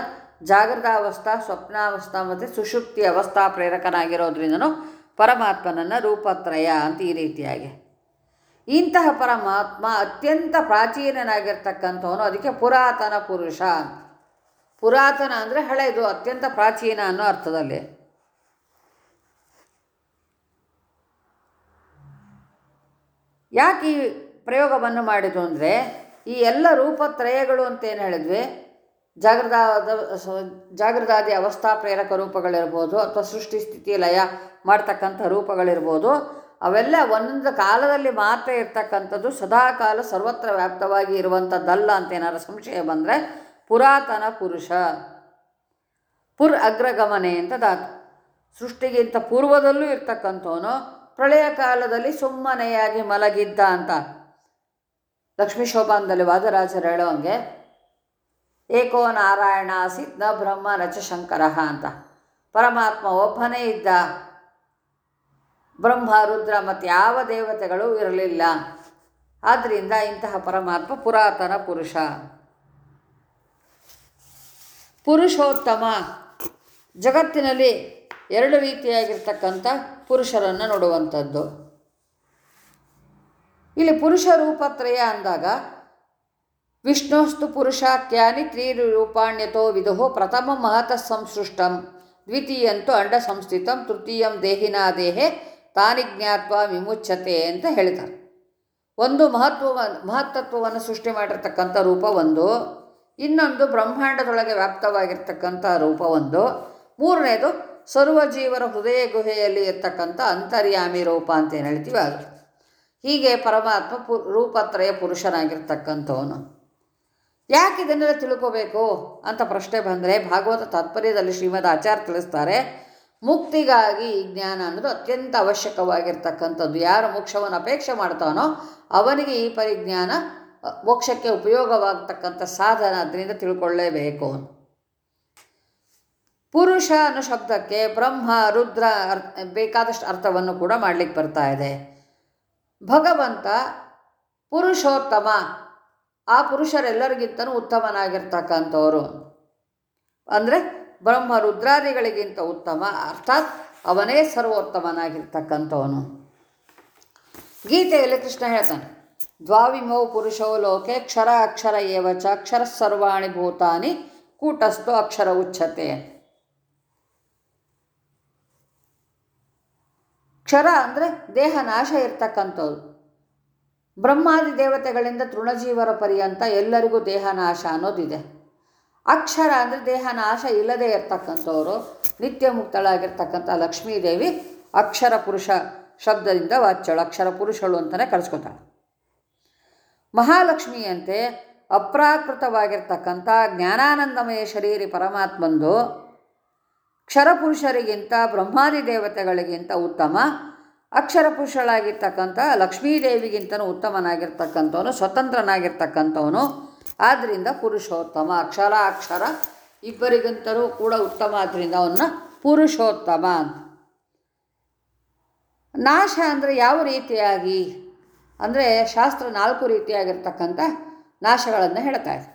ಜಾಗೃತಾವಸ್ಥಾ, ಸ್ವಪ್ನಾವಸ್ಥಾ ಮತ್ತು ಸುಶುಕ್ತಿ ಅವಸ್ಥಾ ಪ್ರೇರಕನಾಗಿರೋದ್ರಿಂದನೂ ಪರಮಾತ್ಮನನ್ನು ರೂಪತ್ರಯ ಅಂತ ಈ ರೀತಿಯಾಗಿ. ಇಂತಹ ಪರಮಾತ್ಮ ಅತ್ಯಂತ ಪ್ರಾಚೀನನಾಗಿರ್ತಕ್ಕಂಥವನು, ಅದಕ್ಕೆ ಪುರಾತನ ಪುರುಷ ಪುರಾತನ ಅಂದರೆ ಹಳೆಯದು ಅತ್ಯಂತ ಪ್ರಾಚೀನ ಅನ್ನೋ ಅರ್ಥದಲ್ಲಿ. ಯಾಕೆ ಈ ಪ್ರಯೋಗವನ್ನು ಮಾಡಿದ್ರು ಅಂದರೆ, ಈ ಎಲ್ಲ ರೂಪತ್ರಯಗಳು ಅಂತ ಏನು ಹೇಳಿದ್ವಿ ಜಾಗೃತಾದ ಜಾಗೃತಾದಿ ಅವಸ್ಥಾ ಪ್ರೇರಕ ರೂಪಗಳಿರ್ಬೋದು ಅಥವಾ ಸೃಷ್ಟಿ ಸ್ಥಿತಿ ಲಯ ಮಾಡ್ತಕ್ಕಂಥ ರೂಪಗಳಿರ್ಬೋದು. ಅವೆಲ್ಲ ಒಂದೊಂದು ಕಾಲದಲ್ಲಿ ಮಾತ್ರ ಇರ್ತಕ್ಕಂಥದ್ದು ಸದಾಕಾಲ ಸರ್ವತ್ರ ವ್ಯಾಪ್ತವಾಗಿ ಇರುವಂಥದ್ದಲ್ಲ ಅಂತ ಏನಾದ್ರು ಸಂಶಯ ಬಂದರೆ ಪುರಾತನ ಪುರುಷ. ಪುರ್ ಅಗ್ರಗಮನೆ ಅಂತ ಧಾತು ಸೃಷ್ಟಿಗಿಂತ ಪೂರ್ವದಲ್ಲೂ ಇರ್ತಕ್ಕಂಥವನು ಪ್ರಳಯ ಕಾಲದಲ್ಲಿ ಸುಮ್ಮನೆಯಾಗಿ ಮಲಗಿದ್ದ ಅಂತ. ಲಕ್ಷ್ಮೀ ಶೋಭಾನದಲ್ಲಿ ವಾದರಾಜರು ಹೇಳೋಂಗೆ ಏಕೋ ನಾರಾಯಣ ಸಿದ್ಧ ಬ್ರಹ್ಮ ನಚ ಶಂಕರ ಅಂತ. ಪರಮಾತ್ಮ ಒಬ್ಬನೇ ಇದ್ದ. ಬ್ರಹ್ಮ, ರುದ್ರ ಮತ್ತು ಯಾವ ದೇವತೆಗಳು ಇರಲಿಲ್ಲ. ಆದ್ದರಿಂದ ಇಂತಹ ಪರಮಾತ್ಮ ಪುರಾತನ ಪುರುಷ. ಪುರುಷೋತ್ತಮ. ಜಗತ್ತಿನಲ್ಲಿ ಎರಡು ರೀತಿಯಾಗಿರ್ತಕ್ಕಂಥ ಪುರುಷರನ್ನು ನೋಡುವಂಥದ್ದು. ಇಲ್ಲಿ ಪುರುಷ ರೂಪತ್ರಯ ಅಂದಾಗ ವಿಷ್ಣೋಸ್ತು ಪುರುಷಾಖ್ಯಾನಿ ತ್ರಿರೂಪಾಣ್ಯತೋ ವಿದುಹು ಪ್ರಥಮ ಮಹತಃ ಸಂಸೃಷ್ಟಂ. ದ್ವಿತೀಯಂತು ಅಂಡ ಸಂಸ್ಥಿತಂ, ತೃತೀಯಂ ದೇಹಿನಾ ದೇಹೆ, ತಾನಿ ಜ್ಞಾತ್ವ ವಿಮುಚ್ಛತೆ ಅಂತ ಹೇಳ್ತಾರೆ ಒಂದು ಮಹತ್ವ ಮಹತ್ತತ್ವವನ್ನು ಸೃಷ್ಟಿ ಮಾಡಿರ್ತಕ್ಕಂಥ ರೂಪ ಒಂದು. ಇನ್ನೊಂದು ಬ್ರಹ್ಮಾಂಡದೊಳಗೆ ವ್ಯಾಪ್ತವಾಗಿರ್ತಕ್ಕಂಥ ರೂಪ ಒಂದು. ಮೂರನೇದು, ಸರ್ವಜೀವರ ಹೃದಯ ಗುಹೆಯಲ್ಲಿ ಇರ್ತಕ್ಕಂಥ ಅಂತರ್ಯಾಮಿ ರೂಪ ಅಂತ ಏನು ಹೇಳ್ತೀವಿ ಅದು. ಹೀಗೆ ಪರಮಾತ್ಮ ಪು, ರೂಪತ್ರಯ ಪುರುಷನಾಗಿರ್ತಕ್ಕಂಥವನು. ಯಾಕೆ ಇದನ್ನೆಲ್ಲ ತಿಳ್ಕೋಬೇಕು ಅಂತ ಪ್ರಶ್ನೆ ಬಂದರೆ ಭಾಗವತ ತಾತ್ಪರ್ಯದಲ್ಲಿ ಶ್ರೀಮದ್ ಆಚಾರ್ಯ ತಿಳಿಸ್ತಾರೆ, ಮುಕ್ತಿಗಾಗಿ ಈ ಜ್ಞಾನ ಅನ್ನೋದು ಅತ್ಯಂತ ಅವಶ್ಯಕವಾಗಿರ್ತಕ್ಕಂಥದ್ದು. ಯಾರು ಮೋಕ್ಷವನ್ನು ಅಪೇಕ್ಷೆ ಮಾಡ್ತಾನೋ ಅವನಿಗೆ ಈ ಪರಿಜ್ಞಾನ ಮೋಕ್ಷಕ್ಕೆ ಉಪಯೋಗವಾಗ್ತಕ್ಕಂಥ ಸಾಧನ ಅದರಿಂದ ತಿಳ್ಕೊಳ್ಳೇಬೇಕು. ಪುರುಷ ಅನ್ನೋ ಶಬ್ದಕ್ಕೆ ಬ್ರಹ್ಮ, ರುದ್ರ ಬೇಕಾದಷ್ಟು ಅರ್ಥವನ್ನು ಕೂಡ ಮಾಡಲಿಕ್ಕೆ ಬರ್ತಾ ಇದೆ. ಭಗವಂತ ಪುರುಷೋತ್ತಮ ಆ ಪುರುಷರೆಲ್ಲರಿಗಿಂತನೂ ಉತ್ತಮನಾಗಿರ್ತಕ್ಕಂಥವರು. ಅಂದರೆ ಬ್ರಹ್ಮ ರುದ್ರಾದಿಗಳಿಗಿಂತ ಉತ್ತಮ, ಅರ್ಥಾತ್ ಅವನೇ ಸರ್ವೋತ್ತಮನಾಗಿರ್ತಕ್ಕಂಥವನು. ಗೀತೆಯಲ್ಲಿ ಕೃಷ್ಣ ಹೇಳ್ತಾನೆ, ದ್ವಾವಿಮೌ ಪುರುಷೋ ಲೋಕೆ ಕ್ಷರ ಅಕ್ಷರ ಏವ ಚ ಅಕ್ಷರ ಸರ್ವಾಣಿ ಭೂತಾನಿ, ಕೂಟಸ್ಥೋ ಅಕ್ಷರ ಉಚ್ಛತೆ. ಕ್ಷರ ಅಂದರೆ ದೇಹ ನಾಶ ಇರ್ತಕ್ಕಂಥದ್ದು ಬ್ರಹ್ಮಾದಿ ದೇವತೆಗಳಿಂದ ತೃಣಜೀವರ ಪರ್ಯಂತ ಎಲ್ಲರಿಗೂ ದೇಹನಾಶ ಅನ್ನೋದಿದೆ. ಅಕ್ಷರ ಅಂದರೆ ದೇಹನಾಶ ಇಲ್ಲದೆ ಇರ್ತಕ್ಕಂಥವರು, ನಿತ್ಯ ಮುಕ್ತಳಾಗಿರ್ತಕ್ಕಂಥ ಲಕ್ಷ್ಮೀದೇವಿ ಅಕ್ಷರ ಪುರುಷ ಶಬ್ದದಿಂದ ವಾಚ್ಯಳು, ಅಕ್ಷರ ಪುರುಷಳು ಅಂತಲೇ ಕಳಿಸ್ಕೊತಾಳೆ. ಮಹಾಲಕ್ಷ್ಮಿಯಂತೆ ಅಪ್ರಾಕೃತವಾಗಿರ್ತಕ್ಕಂಥ ಜ್ಞಾನಾನಂದಮಯ ಶರೀರಿ ಪರಮಾತ್ಮಂದು ಕ್ಷರಪುರುಷರಿಗಿಂತ ಬ್ರಹ್ಮಾದಿ ದೇವತೆಗಳಿಗಿಂತ ಉತ್ತಮ ಅಕ್ಷರ ಪುರುಷಳಾಗಿರ್ತಕ್ಕಂಥ ಲಕ್ಷ್ಮೀದೇವಿಗಿಂತನೂ ಉತ್ತಮನಾಗಿರ್ತಕ್ಕಂಥವನು, ಸ್ವತಂತ್ರನಾಗಿರ್ತಕ್ಕಂಥವನು. ಆದ್ದರಿಂದ ಪುರುಷೋತ್ತಮ, ಅಕ್ಷರ ಅಕ್ಷರ ಇಬ್ಬರಿಗಿಂತಲೂ ಕೂಡ ಉತ್ತಮ. ಆದ್ದರಿಂದ ಅವನ್ನ ಪುರುಷೋತ್ತಮ ಅಂತ. ನಾಶ ಅಂದರೆ ಯಾವ ರೀತಿಯಾಗಿ? ಅಂದರೆ ಶಾಸ್ತ್ರ ನಾಲ್ಕು ರೀತಿಯಾಗಿರ್ತಕ್ಕಂಥ ನಾಶಗಳನ್ನು ಹೇಳ್ತಾ ಇದೆ.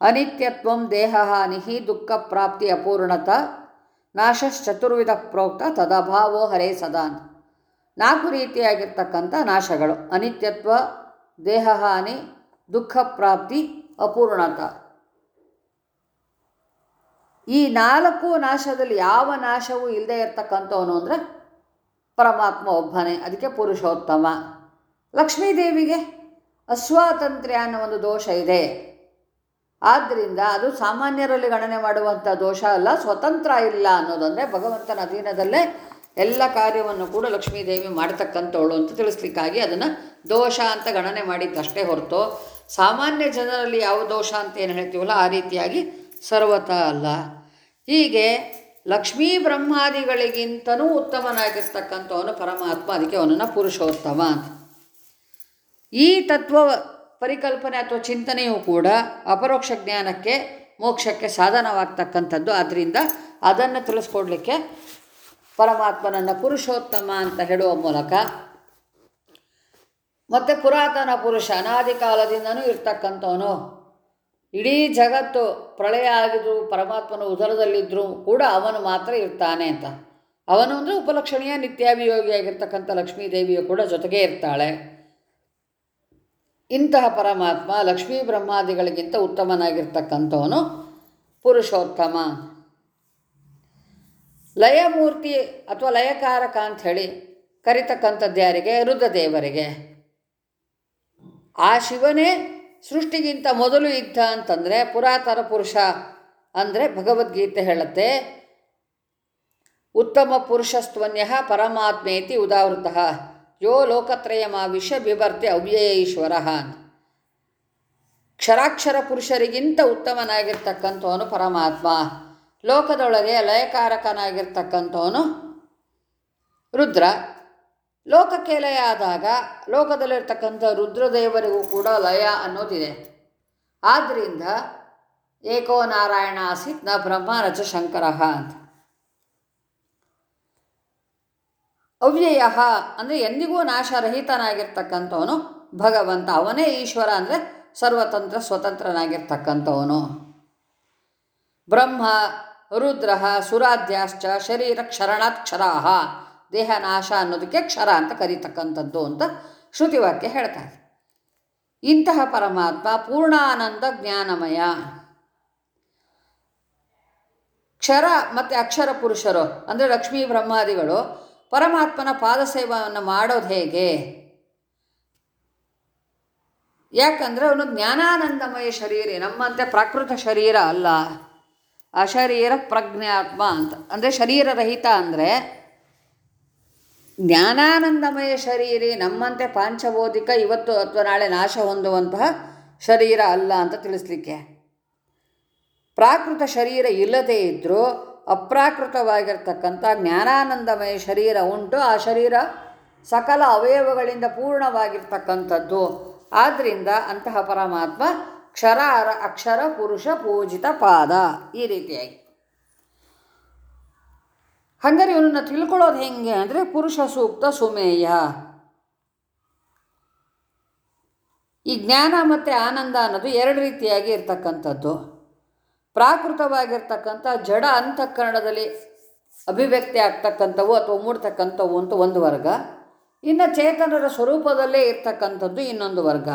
ಅನಿತ್ಯತ್ವಂ ದೇಹ ಹಾನಿ ದುಃಖ ಪ್ರಾಪ್ತಿ ಅಪೂರ್ಣತ, ನಾಶಶ್ಚತುರ್ವಿಧ ಪ್ರೋಕ್ತ ತದಭಾವೋ ಹರೇ ಸದಾ ಅಂತ. ನಾಲ್ಕು ರೀತಿಯಾಗಿರ್ತಕ್ಕಂಥ ನಾಶಗಳು. ಅನಿತ್ಯತ್ವ, ದೇಹಹಾನಿ, ದುಃಖ ಪ್ರಾಪ್ತಿ, ಅಪೂರ್ಣತ. ಈ ನಾಲ್ಕು ನಾಶದಲ್ಲಿ ಯಾವ ನಾಶವೂ ಇಲ್ಲದೆ ಇರ್ತಕ್ಕಂಥವನು ಅಂದರೆ ಪರಮಾತ್ಮ ಒಬ್ಬನೇ, ಅದಕ್ಕೆ ಪುರುಷೋತ್ತಮ. ಲಕ್ಷ್ಮೀದೇವಿಗೆ ಅಸ್ವಾತಂತ್ರ್ಯ ಅನ್ನೋ ಒಂದು ದೋಷ ಇದೆ. ಆದ್ದರಿಂದ ಅದು ಸಾಮಾನ್ಯರಲ್ಲಿ ಗಣನೆ ಮಾಡುವಂಥ ದೋಷ ಅಲ್ಲ, ಸ್ವತಂತ್ರ ಇಲ್ಲ ಅನ್ನೋದಂದರೆ ಭಗವಂತನ ಅಧೀನದಲ್ಲೇ ಎಲ್ಲ ಕಾರ್ಯವನ್ನು ಕೂಡ ಲಕ್ಷ್ಮೀದೇವಿ ಮಾಡತಕ್ಕಂಥವಳು ಅಂತ ತಿಳಿಸ್ಲಿಕ್ಕಾಗಿ ಅದನ್ನು ದೋಷ ಅಂತ ಗಣನೆ ಮಾಡಿದ್ದಷ್ಟೇ ಹೊರತು ಸಾಮಾನ್ಯ ಜನರಲ್ಲಿ ಯಾವ ದೋಷ ಅಂತ ಏನು ಹೇಳ್ತೀವಲ್ಲ ಆ ರೀತಿಯಾಗಿ ಸರ್ವತ ಅಲ್ಲ. ಹೀಗೆ ಲಕ್ಷ್ಮೀ ಬ್ರಹ್ಮಾದಿಗಳಿಗಿಂತನೂ ಉತ್ತಮನಾಗಿರ್ತಕ್ಕಂಥವನು ಪರಮಾತ್ಮ, ಅದಕ್ಕೆ ಅವನನ್ನು ಪುರುಷೋತ್ತಮ ಅಂತ. ಈ ತತ್ವ ಪರಿಕಲ್ಪನೆ ಅಥವಾ ಚಿಂತನೆಯೂ ಕೂಡ ಅಪರೋಕ್ಷ ಜ್ಞಾನಕ್ಕೆ ಮೋಕ್ಷಕ್ಕೆ ಸಾಧನವಾಗ್ತಕ್ಕಂಥದ್ದು. ಆದ್ದರಿಂದ ಅದನ್ನು ತಿಳಿಸ್ಕೊಡ್ಲಿಕ್ಕೆ ಪರಮಾತ್ಮನನ್ನು ಪುರುಷೋತ್ತಮ ಅಂತ ಹೇಳುವ ಮೂಲಕ ಮತ್ತು ಪುರಾತನ ಪುರುಷ ಅನಾದಿ ಕಾಲದಿಂದನೂ ಇರ್ತಕ್ಕಂಥವನು. ಇಡೀ ಜಗತ್ತು ಪ್ರಳಯ ಆಗಿದ್ರು, ಪರಮಾತ್ಮನ ಉದರದಲ್ಲಿದ್ದರೂ ಕೂಡ ಅವನು ಮಾತ್ರ ಇರ್ತಾನೆ ಅಂತ. ಅವನು ಅಂದರೆ ಉಪಲಕ್ಷಣೀಯ ನಿತ್ಯಾಭಿಯೋಗಿಯಾಗಿರ್ತಕ್ಕಂಥ ಲಕ್ಷ್ಮೀದೇವಿಯು ಕೂಡ ಜೊತೆಗೇ ಇರ್ತಾಳೆ. ಇಂತಹ ಪರಮಾತ್ಮ ಲಕ್ಷ್ಮೀ ಬ್ರಹ್ಮಾದಿಗಳಿಗಿಂತ ಉತ್ತಮನಾಗಿರ್ತಕ್ಕಂಥವನು ಪುರುಷೋತ್ತಮ. ಲಯಮೂರ್ತಿ ಅಥವಾ ಲಯಕಾರಕ ಅಂತ ಹೇಳಿ ಕರಿತಕ್ಕಂಥದ್ದು ಯಾರಿಗೆ? ರುದ್ರದೇವರಿಗೆ. ಆ ಶಿವನೇ ಸೃಷ್ಟಿಗಿಂತ ಮೊದಲು ಇದ್ದ ಅಂತಂದರೆ ಪುರಾತನ ಪುರುಷ ಅಂದರೆ ಭಗವದ್ಗೀತೆ ಹೇಳುತ್ತೆ. ಉತ್ತಮ ಪುರುಷಸ್ತ್ವನ್ಯ ಪರಮಾತ್ಮೇತಿ ಉದಾವೃತ. ಯೋ ಲೋಕತ್ರಯಮಾವಿಶ್ಯ ಬಿಭರ್ತಿ ಅವ್ಯಯ ಈಶ್ವರ ಕ್ಷರಾಕ್ಷರ ಪುರುಷರಿಗಿಂತ ಉತ್ತಮನಾಗಿರ್ತಕ್ಕಂಥವನು ಪರಮಾತ್ಮ. ಲೋಕದೊಳಗೆ ಲಯಕಾರಕನಾಗಿರ್ತಕ್ಕಂಥವನು ರುದ್ರ. ಲೋಕಕ್ಕೆ ಲಯ ಆದಾಗ ಲೋಕದಲ್ಲಿರ್ತಕ್ಕಂಥ ರುದ್ರದೇವರಿಗೂ ಕೂಡ ಲಯ ಅನ್ನೋದಿದೆ. ಆದ್ದರಿಂದ ಏಕೋ ನಾರಾಯಣ ಆಸೀತ್ನ ಬ್ರಹ್ಮ ರಚ ಶಂಕರ ಅಂತ. ಅವ್ಯಯ ಅಂದರೆ ಎಂದಿಗೂ ನಾಶರಹಿತನಾಗಿರ್ತಕ್ಕಂಥವನು ಭಗವಂತ. ಅವನೇ ಈಶ್ವರ ಅಂದರೆ ಸರ್ವತಂತ್ರ ಸ್ವತಂತ್ರನಾಗಿರ್ತಕ್ಕಂಥವನು. ಬ್ರಹ್ಮ, ರುದ್ರ ಸುರಾಧ್ಯಾಶ್ಚ ಶರೀರ ಕ್ಷರಣಾತ್ ಕ್ಷರಾಹ, ದೇಹ ನಾಶ ಅನ್ನೋದಕ್ಕೆ ಕ್ಷರ ಅಂತ ಕರೀತಕ್ಕಂಥದ್ದು ಅಂತ ಶ್ರುತಿವಾಕ್ಯ ಹೇಳ್ತಾರೆ. ಇಂತಹ ಪರಮಾತ್ಮ ಪೂರ್ಣಾನಂದ ಜ್ಞಾನಮಯ. ಕ್ಷರ ಮತ್ತು ಅಕ್ಷರ ಪುರುಷರು, ಅಂದರೆ ಲಕ್ಷ್ಮೀ ಬ್ರಹ್ಮಾದಿಗಳು, ಪರಮಾತ್ಮನ ಪಾದಸೇವವನ್ನು ಮಾಡೋದು ಹೇಗೆ? ಯಾಕಂದರೆ ಅವನು ಜ್ಞಾನಾನಂದಮಯ ಶರೀರ, ನಮ್ಮಂತೆ ಪ್ರಾಕೃತ ಶರೀರ ಅಲ್ಲ. ಅಶರೀರ ಪ್ರಜ್ಞಾತ್ಮ ಅಂತ. ಅಂದರೆ ಶರೀರರಹಿತ ಅಂದರೆ ಜ್ಞಾನಾನಂದಮಯ ಶರೀರಿ ನಮ್ಮಂತೆ ಪಾಂಚಬೋಧಿಕ ಇವತ್ತು ಅಥವಾ ನಾಳೆ ನಾಶ ಹೊಂದುವಂತಹ ಶರೀರ ಅಲ್ಲ ಅಂತ ತಿಳಿಸ್ಲಿಕ್ಕೆ. ಪ್ರಾಕೃತ ಶರೀರ ಇಲ್ಲದೇ ಇದ್ದರೂ ಅಪ್ರಾಕೃತವಾಗಿರ್ತಕ್ಕಂಥ ಜ್ಞಾನಾನಂದಮಯ ಶರೀರ ಉಂಟು. ಆ ಶರೀರ ಸಕಲ ಅವಯವಗಳಿಂದ ಪೂರ್ಣವಾಗಿರ್ತಕ್ಕಂಥದ್ದು. ಆದ್ದರಿಂದ ಅಂತಹ ಪರಮಾತ್ಮ ಕ್ಷರ ಅಕ್ಷರ ಪುರುಷ ಪೂಜಿತ ಪಾದ ಈ ರೀತಿಯಾಗಿ. ಹಂಗಾರೆ ಇವನನ್ನು ತಿಳ್ಕೊಳ್ಳೋದು ಹೆಂಗೆ ಅಂದರೆ ಪುರುಷ ಸೂಕ್ತ ಸುಮೇಯ. ಈ ಜ್ಞಾನ ಮತ್ತು ಆನಂದ ಅನ್ನೋದು ಎರಡು ರೀತಿಯಾಗಿ ಇರ್ತಕ್ಕಂಥದ್ದು. ಪ್ರಾಕೃತವಾಗಿರ್ತಕ್ಕಂಥ ಜಡ ಅಂತಃಕರಣದಲ್ಲಿ ಅಭಿವ್ಯಕ್ತಿ ಆಗ್ತಕ್ಕಂಥವು ಅಥವಾ ಮೂಡ್ತಕ್ಕಂಥವು ಅಂತ ಒಂದು ವರ್ಗ. ಇನ್ನು ಚೇತನರ ಸ್ವರೂಪದಲ್ಲೇ ಇರ್ತಕ್ಕಂಥದ್ದು ಇನ್ನೊಂದು ವರ್ಗ.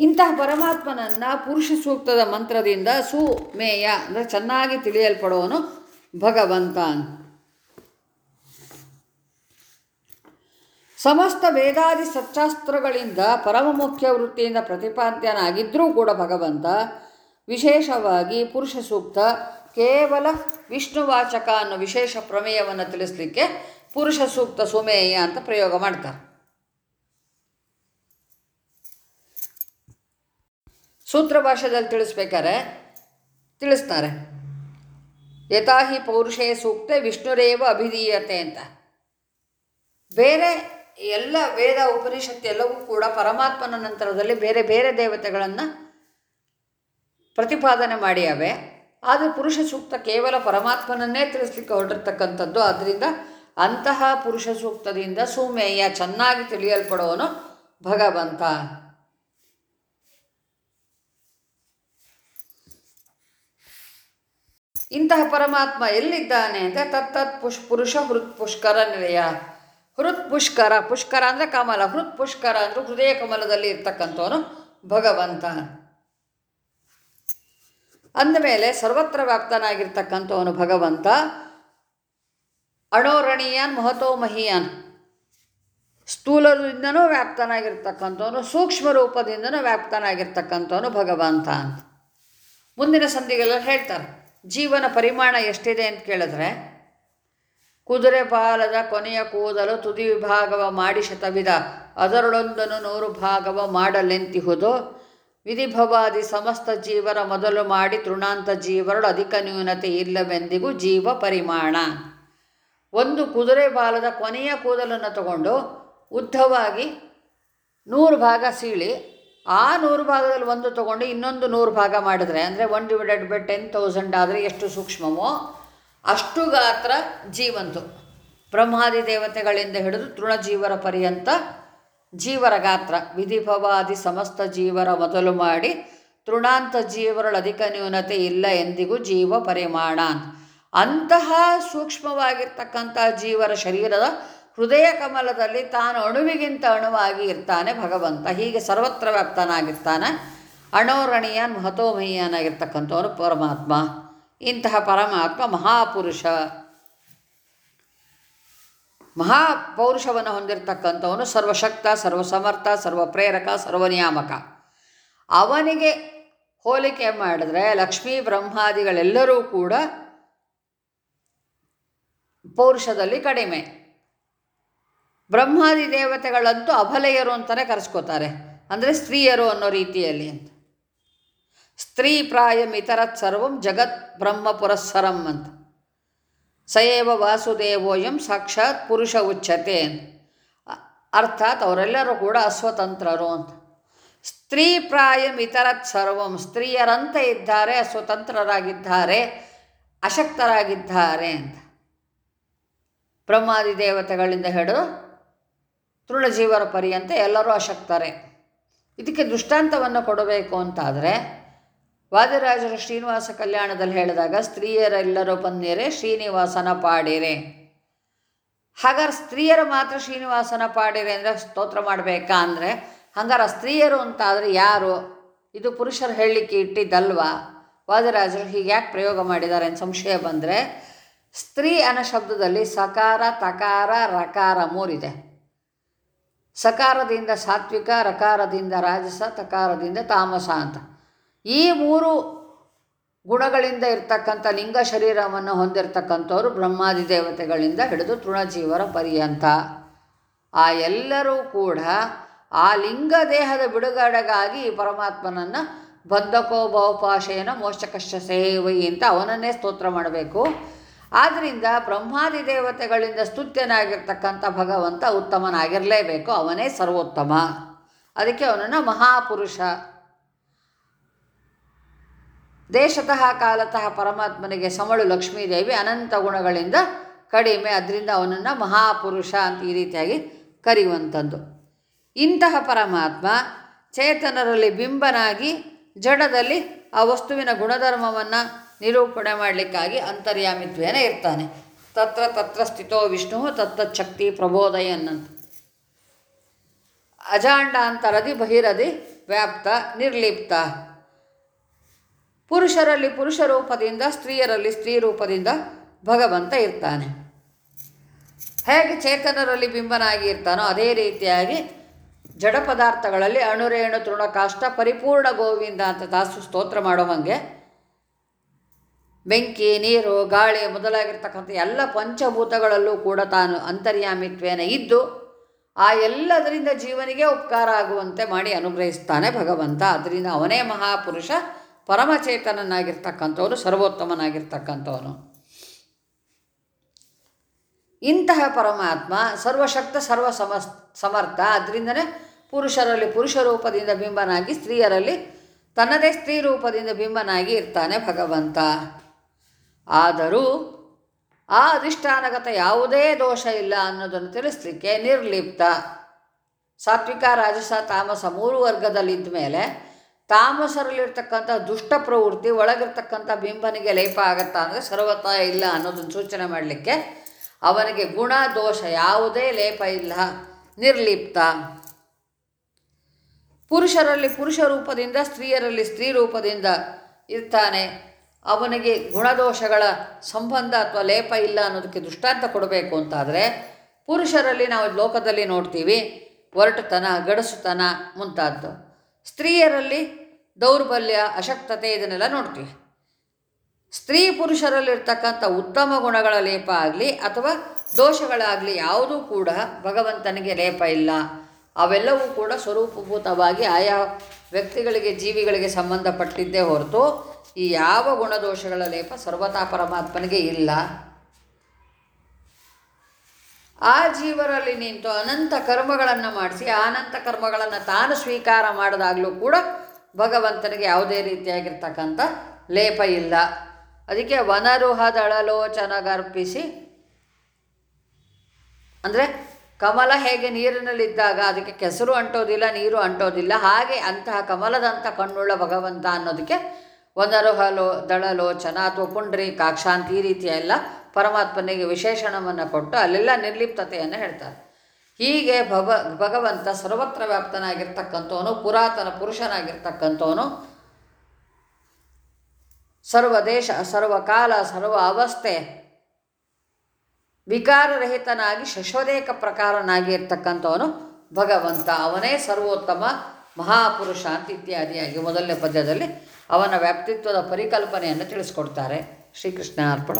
ಇಂತಹ ಪರಮಾತ್ಮನನ್ನು ಪುರುಷ ಸೂಕ್ತದ ಮಂತ್ರದಿಂದ ಸುಮೇಯ, ಅಂದರೆ ಚೆನ್ನಾಗಿ ತಿಳಿಯಲ್ಪಡೋನು ಭಗವಂತ. ಸಮಸ್ತ ವೇದಾದಿ ಸಚ್ಚಾಸ್ತ್ರಗಳಿಂದ ಪರಮ ಮುಖ್ಯ ವೃತ್ತಿಯಿಂದ ಪ್ರತಿಪಾದ್ಯನಾಗಿದ್ದರೂ ಕೂಡ ಭಗವಂತ ವಿಶೇಷವಾಗಿ ಪುರುಷ ಸೂಕ್ತ, ಕೇವಲ ವಿಷ್ಣುವಾಚಕ ಅನ್ನೋ ವಿಶೇಷ ಪ್ರಮೇಯವನ್ನು ತಿಳಿಸ್ಲಿಕ್ಕೆ ಪುರುಷ ಸೂಕ್ತ ಸುಮೇಯ ಅಂತ ಪ್ರಯೋಗ ಮಾಡ್ತಾರೆ. ಸೂತ್ರ ಭಾಷೆದಲ್ಲಿ ತಿಳಿಸ್ಬೇಕಾರೆ ತಿಳಿಸ್ತಾರೆ. ಯಥಾಹಿ ಪೌರುಷೇ ಸೂಕ್ತ ವಿಷ್ಣುರೇವ ಅಭಿಧೀಯತೆ ಅಂತ. ಬೇರೆ ಎಲ್ಲ ವೇದ ಉಪನಿಷತ್ತು ಎಲ್ಲವೂ ಕೂಡ ಪರಮಾತ್ಮನ ನಂತರದಲ್ಲಿ ಬೇರೆ ಬೇರೆ ದೇವತೆಗಳನ್ನು ಪ್ರತಿಪಾದನೆ ಮಾಡಿಯವೆ. ಆದರೆ ಪುರುಷ ಸೂಕ್ತ ಕೇವಲ ಪರಮಾತ್ಮನನ್ನೇ ತಿಳಿಸ್ಲಿಕ್ಕೆ ಹೊರಟಿರ್ತಕ್ಕಂಥದ್ದು. ಆದ್ದರಿಂದ ಅಂತಹ ಪುರುಷ ಸೂಕ್ತದಿಂದ ಸುಮೇಯ ಚೆನ್ನಾಗಿ ತಿಳಿಯಲ್ಪಡೋನು ಭಗವಂತ. ಇಂತಹ ಪರಮಾತ್ಮ ಎಲ್ಲಿದ್ದಾನೆ ಅಂದರೆ ತತ್ತತ್ ಪುಷ್ ಪುರುಷ ಹೃತ್ ಪುಷ್ಕರ ನಿಲಯ. ಹೃತ್ ಪುಷ್ಕರ ಪುಷ್ಕರ ಅಂದರೆ ಕಮಲ, ಹೃತ್ ಪುಷ್ಕರ ಅಂದರೆ ಹೃದಯ ಕಮಲದಲ್ಲಿ ಇರ್ತಕ್ಕಂಥವನು ಭಗವಂತ. ಅಂದಮೇಲೆ ಸರ್ವತ್ರ ವ್ಯಾಪ್ತನಾಗಿರ್ತಕ್ಕಂಥವನು ಭಗವಂತ. ಅಣೋರಣೀಯನ್ ಮಹತೋ ಮಹಿಯಾನ್ ಸ್ಥೂಲದಿಂದನೂ ವ್ಯಾಪ್ತನಾಗಿರ್ತಕ್ಕಂಥವನು, ಸೂಕ್ಷ್ಮ ರೂಪದಿಂದನೂ ವ್ಯಾಪ್ತನಾಗಿರ್ತಕ್ಕಂಥವನು ಭಗವಂತ ಅಂತ. ಮುಂದಿನ ಸಂಧಿಗೆಲ್ಲ ಹೇಳ್ತಾರೆ. ಜೀವನ ಪರಿಮಾಣ ಎಷ್ಟಿದೆ ಅಂತ ಕೇಳಿದ್ರೆ, ಕುದುರೆ ಬಾಲದ ಕೊನೆಯ ಕೂದಲು ತುದಿ ವಿಭಾಗವ ಮಾಡಿ ಶತವಿದ ಅದರೊಳೊಂದನು ನೂರು ಭಾಗವ ಮಾಡಲೆಂತಿಹುದು. ವಿಧಿಭವಾದಿ ಸಮಸ್ತ ಜೀವರ ಮೊದಲು ಮಾಡಿ ತೃಣಾಂತ ಜೀವರಳು ಅಧಿಕ ನ್ಯೂನತೆ ಇಲ್ಲವೆಂದಿಗೂ ಜೀವ ಪರಿಮಾಣ. ಒಂದು ಕುದುರೆ ಬಾಲದ ಕೊನೆಯ ಕೂದಲನ್ನು ತಗೊಂಡು ಉದ್ದವಾಗಿ ನೂರು ಭಾಗ ಸೀಳಿ ಆ ನೂರು ಭಾಗದಲ್ಲಿ ಒಂದು ತೊಗೊಂಡು ಇನ್ನೊಂದು ನೂರು ಭಾಗ ಮಾಡಿದರೆ, ಅಂದರೆ one divided by ten thousand ಆದರೆ ಎಷ್ಟು ಸೂಕ್ಷ್ಮವೋ ಅಷ್ಟು ಗಾತ್ರ ಜೀವಂತು ಬ್ರಹ್ಮಾದಿ ದೇವತೆಗಳಿಂದ ಹಿಡಿದು ತೃಣಜೀವರ ಪರ್ಯಂತ ಜೀವರ ಗಾತ್ರ ವಿಧಿಭವಾದಿ ಸಮಸ್ತ ಜೀವರ ಮೊದಲು ಮಾಡಿ ತೃಣಾಂತ ಜೀವರಳ ಅಧಿಕ ನ್ಯೂನತೆ ಇಲ್ಲ ಎಂದಿಗೂ ಜೀವ ಪರಿಮಾಣ ಅಂತ. ಅಂತಹ ಸೂಕ್ಷ್ಮವಾಗಿರ್ತಕ್ಕಂಥ ಜೀವರ ಶರೀರದ ಹೃದಯ ಕಮಲದಲ್ಲಿ ತಾನು ಅಣುವಿಗಿಂತ ಅಣುವಾಗಿ ಇರ್ತಾನೆ ಭಗವಂತ. ಹೀಗೆ ಸರ್ವತ್ರ ವ್ಯಾಪ್ತನಾಗಿರ್ತಾನೆ ಅಣೋರಣೀಯನ್ ಮಹತೋಮಯ್ಯನಾಗಿರ್ತಕ್ಕಂಥವನು ಪರಮಾತ್ಮ. ಇಂತಹ ಪರಮಾತ್ಮ ಮಹಾಪುರುಷ. ಮಹಾಪೌರುಷವನ್ನು ಹೊಂದಿರತಕ್ಕಂಥವನು ಸರ್ವಶಕ್ತ, ಸರ್ವಸಮರ್ಥ, ಸರ್ವಪ್ರೇರಕ, ಸರ್ವನಿಯಾಮಕ. ಅವನಿಗೆ ಹೋಲಿಕೆ ಮಾಡಿದ್ರೆ ಲಕ್ಷ್ಮೀ ಬ್ರಹ್ಮಾದಿಗಳೆಲ್ಲರೂ ಕೂಡ ಪೌರುಷದಲ್ಲಿ ಕಡಿಮೆ. ಬ್ರಹ್ಮಾದಿ ದೇವತೆಗಳಂತೂ ಅಭಲೆಯರು ಅಂತಲೇ ಕರೆಸ್ಕೋತಾರೆ. ಅಂದರೆ ಸ್ತ್ರೀಯರು ಅನ್ನೋ ರೀತಿಯಲ್ಲಿ ಅಂತ. ಸ್ತ್ರೀ ಪ್ರಾಯಂ ಇತರತ್ ಸರ್ವಂ ಜಗತ್ ಬ್ರಹ್ಮ ಪುರಸ್ಸರಂ ಅಂತ. ಸಯೇವ ವಾಸುದೇವೋಯಂ ಸಾಕ್ಷಾತ್ ಪುರುಷ ಉಚ್ಯತೆ ಅಂತ. ಅರ್ಥಾತ್ ಅವರೆಲ್ಲರೂ ಕೂಡ ಅಸ್ವತಂತ್ರರು ಅಂತ. ಸ್ತ್ರೀ ಪ್ರಾಯಂ ಇತರತ್ ಸರ್ವಂ ಸ್ತ್ರೀಯರಂತೆ ಇದ್ದಾರೆ, ಅಸ್ವತಂತ್ರರಾಗಿದ್ದಾರೆ, ಅಶಕ್ತರಾಗಿದ್ದಾರೆ ಅಂತ. ಬ್ರಹ್ಮಾದಿ ದೇವತೆಗಳಿಂದ ಹಿಡಿದು ತೃಣಜೀವರ ಪರ್ಯಂತ ಎಲ್ಲರೂ ಅಶಕ್ತಾರೆ. ಇದಕ್ಕೆ ದೃಷ್ಟಾಂತವನ್ನು ಕೊಡಬೇಕು ಅಂತಾದರೆ, ವಾದಿರಾಜರು ಶ್ರೀನಿವಾಸ ಕಲ್ಯಾಣದಲ್ಲಿ ಹೇಳಿದಾಗ, ಸ್ತ್ರೀಯರೆಲ್ಲರೂ ಬಂದಿರೆ ಶ್ರೀನಿವಾಸನ ಪಾಡಿರೆ. ಹಾಗಾದ್ರೆ ಸ್ತ್ರೀಯರು ಮಾತ್ರ ಶ್ರೀನಿವಾಸನ ಪಾಡಿರೆ ಅಂದರೆ ಸ್ತೋತ್ರ ಮಾಡಬೇಕಾ ಅಂದರೆ, ಹಂಗಾರೆ ಸ್ತ್ರೀಯರು ಅಂತಾದರೆ ಯಾರು? ಇದು ಪುರುಷರು ಹೇಳಲಿಕ್ಕೆ ಇಟ್ಟಿದ್ದಲ್ವಾ? ವಾದಿರಾಜರು ಹೀಗೆ ಯಾಕೆ ಪ್ರಯೋಗ ಮಾಡಿದ್ದಾರೆ ಅಂತ ಸಂಶಯ ಬಂದರೆ, ಸ್ತ್ರೀ ಅನ್ನೋ ಶಬ್ದದಲ್ಲಿ ಸಕಾರ, ತಕಾರ, ರಕಾರ ಮೂರಿದೆ. ಸಕಾರದಿಂದ ಸಾತ್ವಿಕ, ರಕಾರದಿಂದ ರಾಜಸ, ತಕಾರದಿಂದ ತಾಮಸ ಅಂತ. ಈ ಮೂರು ಗುಣಗಳಿಂದ ಇರ್ತಕ್ಕಂಥ ಲಿಂಗ ಶರೀರವನ್ನು ಹೊಂದಿರತಕ್ಕಂಥವ್ರು ಬ್ರಹ್ಮಾದಿ ದೇವತೆಗಳಿಂದ ಹಿಡಿದು ತೃಣಜೀವರ ಪರ್ಯಂತ. ಆ ಎಲ್ಲರೂ ಕೂಡ ಆ ಲಿಂಗ ದೇಹದ ಬಿಡುಗಡೆಗಾಗಿ ಪರಮಾತ್ಮನನ್ನು ಬಂಧಕೋ ಬಹುಪಾಶಯನ ಮೋಕ್ಷಕಷ್ಟ ಸೇವೈ ಅಂತ ಅವನನ್ನೇ ಸ್ತೋತ್ರ ಮಾಡಬೇಕು. ಆದ್ದರಿಂದ ಬ್ರಹ್ಮಾದಿ ದೇವತೆಗಳಿಂದ ಸ್ತುತ್ಯನಾಗಿರ್ತಕ್ಕಂಥ ಭಗವಂತ ಉತ್ತಮನಾಗಿರಲೇಬೇಕು. ಅವನೇ ಸರ್ವೋತ್ತಮ. ಅದಕ್ಕೆ ಅವನನ್ನು ಮಹಾಪುರುಷ. ದೇಶತಃ ಕಾಲತಃ ಪರಮಾತ್ಮನಿಗೆ ಸಮಳು ಲಕ್ಷ್ಮೀದೇವಿ ಅನಂತ ಗುಣಗಳಿಂದ ಕಡಿಮೆ. ಅದರಿಂದ ಅವನನ್ನು ಮಹಾಪುರುಷ ಅಂತ ಈ ರೀತಿಯಾಗಿ ಕರೆಯುವಂಥದ್ದು. ಇಂತಹ ಪರಮಾತ್ಮ ಚೇತನರಲ್ಲಿ ಬಿಂಬನಾಗಿ ಜಡದಲ್ಲಿ ಆ ವಸ್ತುವಿನ ಗುಣಧರ್ಮವನ್ನು ನಿರೂಪಣೆ ಮಾಡಲಿಕ್ಕಾಗಿ ಅಂತರ್ಯಾಮಿತ್ವೇನ ಇರ್ತಾನೆ. ತತ್ರ ತತ್ರ ಸ್ಥಿತೋ ವಿಷ್ಣು ತತ್ತಚ್ಛಕ್ತಿ ಪ್ರಬೋದಯನ್ನಂತ ಅಜಾಂಡಾಂತರದಿ ಬಹಿರದಿ ವ್ಯಾಪ್ತ ನಿರ್ಲಿಪ್ತ. ಪುರುಷರಲ್ಲಿ ಪುರುಷ ರೂಪದಿಂದ ಸ್ತ್ರೀಯರಲ್ಲಿ ಸ್ತ್ರೀ ರೂಪದಿಂದ ಭಗವಂತ ಇರ್ತಾನೆ. ಹೇಗೆ ಚೇತನರಲ್ಲಿ ಬಿಂಬನಾಗಿ ಇರ್ತಾನೋ ಅದೇ ರೀತಿಯಾಗಿ ಜಡ ಪದಾರ್ಥಗಳಲ್ಲಿ ಅಣುರೇಣು ತೃಣಕಾಷ್ಟ ಪರಿಪೂರ್ಣ ಗೋವಿಂದ ಅಂತ ದಾಸು ಸ್ತೋತ್ರ ಮಾಡೋ ಹಾಗೆ ಬೆಂಕಿ, ನೀರು, ಗಾಳಿ ಮೊದಲಾಗಿರ್ತಕ್ಕಂಥ ಎಲ್ಲ ಪಂಚಭೂತಗಳಲ್ಲೂ ಕೂಡ ತಾನು ಅಂತರ್ಯಾಮಿತ್ವೇನ ಇದ್ದು ಆ ಎಲ್ಲದರಿಂದ ಜೀವನಿಗೆ ಉಪಕಾರ ಆಗುವಂತೆ ಮಾಡಿ ಅನುಗ್ರಹಿಸ್ತಾನೆ ಭಗವಂತ. ಅದರಿಂದ ಅವನೇ ಮಹಾಪುರುಷ, ಪರಮಚೇತನನಾಗಿರ್ತಕ್ಕಂಥವನು, ಸರ್ವೋತ್ತಮನಾಗಿರ್ತಕ್ಕಂಥವನು. ಇಂತಹ ಪರಮಾತ್ಮ ಸರ್ವಶಕ್ತ ಸರ್ವ ಸಮ ಸಮರ್ಥ. ಅದರಿಂದನೇ ಪುರುಷರಲ್ಲಿ ಪುರುಷ ರೂಪದಿಂದ ಬಿಂಬನಾಗಿ, ಸ್ತ್ರೀಯರಲ್ಲಿ ತನ್ನದೇ ಸ್ತ್ರೀ ರೂಪದಿಂದ ಬಿಂಬನಾಗಿ ಇರ್ತಾನೆ ಭಗವಂತ. ಆದರೂ ಆ ಅಧಿಷ್ಠಾನಗತ ಯಾವುದೇ ದೋಷ ಇಲ್ಲ ಅನ್ನೋದನ್ನು ತಿಳಿಸ್ಲಿಕ್ಕೆ ನಿರ್ಲಿಪ್ತ. ಸಾತ್ವಿಕ, ರಾಜಸ, ತಾಮಸ ಮೂರು ವರ್ಗದಲ್ಲಿದ್ದ ಮೇಲೆ ತಾಮಸರಲ್ಲಿರ್ತಕ್ಕಂಥ ದುಷ್ಟ ಪ್ರವೃತ್ತಿ, ಒಳಗಿರ್ತಕ್ಕಂಥ ಬಿಂಬನಿಗೆ ಲೇಪ ಆಗತ್ತಾ ಅಂದರೆ ಸರ್ವತಾ ಇಲ್ಲ ಅನ್ನೋದನ್ನು ಸೂಚನೆ ಮಾಡಲಿಕ್ಕೆ ಅವನಿಗೆ ಗುಣ, ದೋಷ ಯಾವುದೇ ಲೇಪ ಇಲ್ಲ. ನಿರ್ಲಿಪ್ತ. ಪುರುಷರಲ್ಲಿ ಪುರುಷ ರೂಪದಿಂದ, ಸ್ತ್ರೀಯರಲ್ಲಿ ಸ್ತ್ರೀ ರೂಪದಿಂದ ಇರ್ತಾನೆ. ಅವನಿಗೆ ಗುಣದೋಷಗಳ ಸಂಬಂಧ ಅಥವಾ ಲೇಪ ಇಲ್ಲ ಅನ್ನೋದಕ್ಕೆ ದೃಷ್ಟಾಂತ ಕೊಡಬೇಕು ಅಂತಾದರೆ, ಪುರುಷರಲ್ಲಿ ನಾವು ಲೋಕದಲ್ಲಿ ನೋಡ್ತೀವಿ, ಒರಟುತನ, ಗಡಸುತನ ಮುಂತಾದ್ದು ಸ್ತ್ರೀಯರಲ್ಲಿ ದೌರ್ಬಲ್ಯ, ಅಶಕ್ತತೆ ಇದನ್ನೆಲ್ಲ ನೋಡ್ತೀವಿ. ಸ್ತ್ರೀ ಪುರುಷರಲ್ಲಿರ್ತಕ್ಕಂಥ ಉತ್ತಮ ಗುಣಗಳ ಲೇಪ ಆಗಲಿ ಅಥವಾ ದೋಷಗಳಾಗಲಿ ಯಾವುದೂ ಕೂಡ ಭಗವಂತನಿಗೆ ಲೇಪ ಇಲ್ಲ. ಅವೆಲ್ಲವೂ ಕೂಡ ಸ್ವರೂಪಭೂತವಾಗಿ ಆಯಾ ವ್ಯಕ್ತಿಗಳಿಗೆ, ಜೀವಿಗಳಿಗೆ ಸಂಬಂಧಪಟ್ಟಿದ್ದೇ ಹೊರತು ಈ ಯಾವ ಗುಣದೋಷಗಳ ಲೇಪ ಸರ್ವತಾ ಪರಮಾತ್ಮನಿಗೆ ಇಲ್ಲ? ಆ ಜೀವರಲ್ಲಿ ನಿಂತು ಅನಂತ ಕರ್ಮಗಳನ್ನು ಮಾಡಿಸಿ, ಅನಂತ ಕರ್ಮಗಳನ್ನು ತಾನು ಸ್ವೀಕಾರ ಮಾಡಿದಾಗಲೂ ಕೂಡ ಭಗವಂತನಿಗೆ ಯಾವುದೇ ರೀತಿಯಾಗಿರ್ತಕ್ಕಂಥ ಲೇಪ ಇಲ್ಲ. ಅದಕ್ಕೆ ವನರುಹದಳಲೋಚನಗರ್ಪಿಸಿ ಅಂದರೆ ಕಮಲ ಹೇಗೆ ನೀರಿನಲ್ಲಿದ್ದಾಗ ಅದಕ್ಕೆ ಕೆಸರು ಅಂಟೋದಿಲ್ಲ, ನೀರು ಅಂಟೋದಿಲ್ಲ, ಹಾಗೆ ಅಂತಹ ಕಮಲದಂಥ ಕಣ್ಣುಳ್ಳ ಭಗವಂತ ಅನ್ನೋದಕ್ಕೆ ವನರುಹಲೋ ದಳಲೋಚನ ಅಥವಾ ಪುಂಡ್ರಿ, ಕಾಕ್ಷಾಂತಿ ಈ ರೀತಿಯ ಎಲ್ಲ ಪರಮಾತ್ಮನಿಗೆ ವಿಶೇಷಣವನ್ನು ಕೊಟ್ಟು ಅಲ್ಲೆಲ್ಲ ನಿರ್ಲಿಪ್ತತೆಯನ್ನು ಹೇಳ್ತಾರೆ. ಹೀಗೆ ಭವ, ಭಗವಂತ ಸರ್ವತ್ರ ವ್ಯಾಪ್ತನಾಗಿರ್ತಕ್ಕಂಥವನು, ಪುರಾತನ ಪುರುಷನಾಗಿರ್ತಕ್ಕಂಥವನು, ಸರ್ವ ದೇಶ, ಸರ್ವ ಕಾಲ, ಸರ್ವ ಅವಸ್ಥೆ ವಿಕಾರರಹಿತನಾಗಿ ಶಶ್ವದೇಕ ಪ್ರಕಾರನಾಗಿ ಇರ್ತಕ್ಕಂಥವನು ಭಗವಂತ. ಅವನೇ ಸರ್ವೋತ್ತಮ ಮಹಾಪುರುಷ ಅಂತ ಇತ್ಯಾದಿಯಾಗಿ ಮೊದಲನೇ ಪದ್ಯದಲ್ಲಿ ಅವನ ವ್ಯಾಪ್ತಿತ್ವದ ಪರಿಕಲ್ಪನೆಯನ್ನು ತಿಳಿಸ್ಕೊಡ್ತಾರೆ. ಶ್ರೀಕೃಷ್ಣ ಅರ್ಪಣ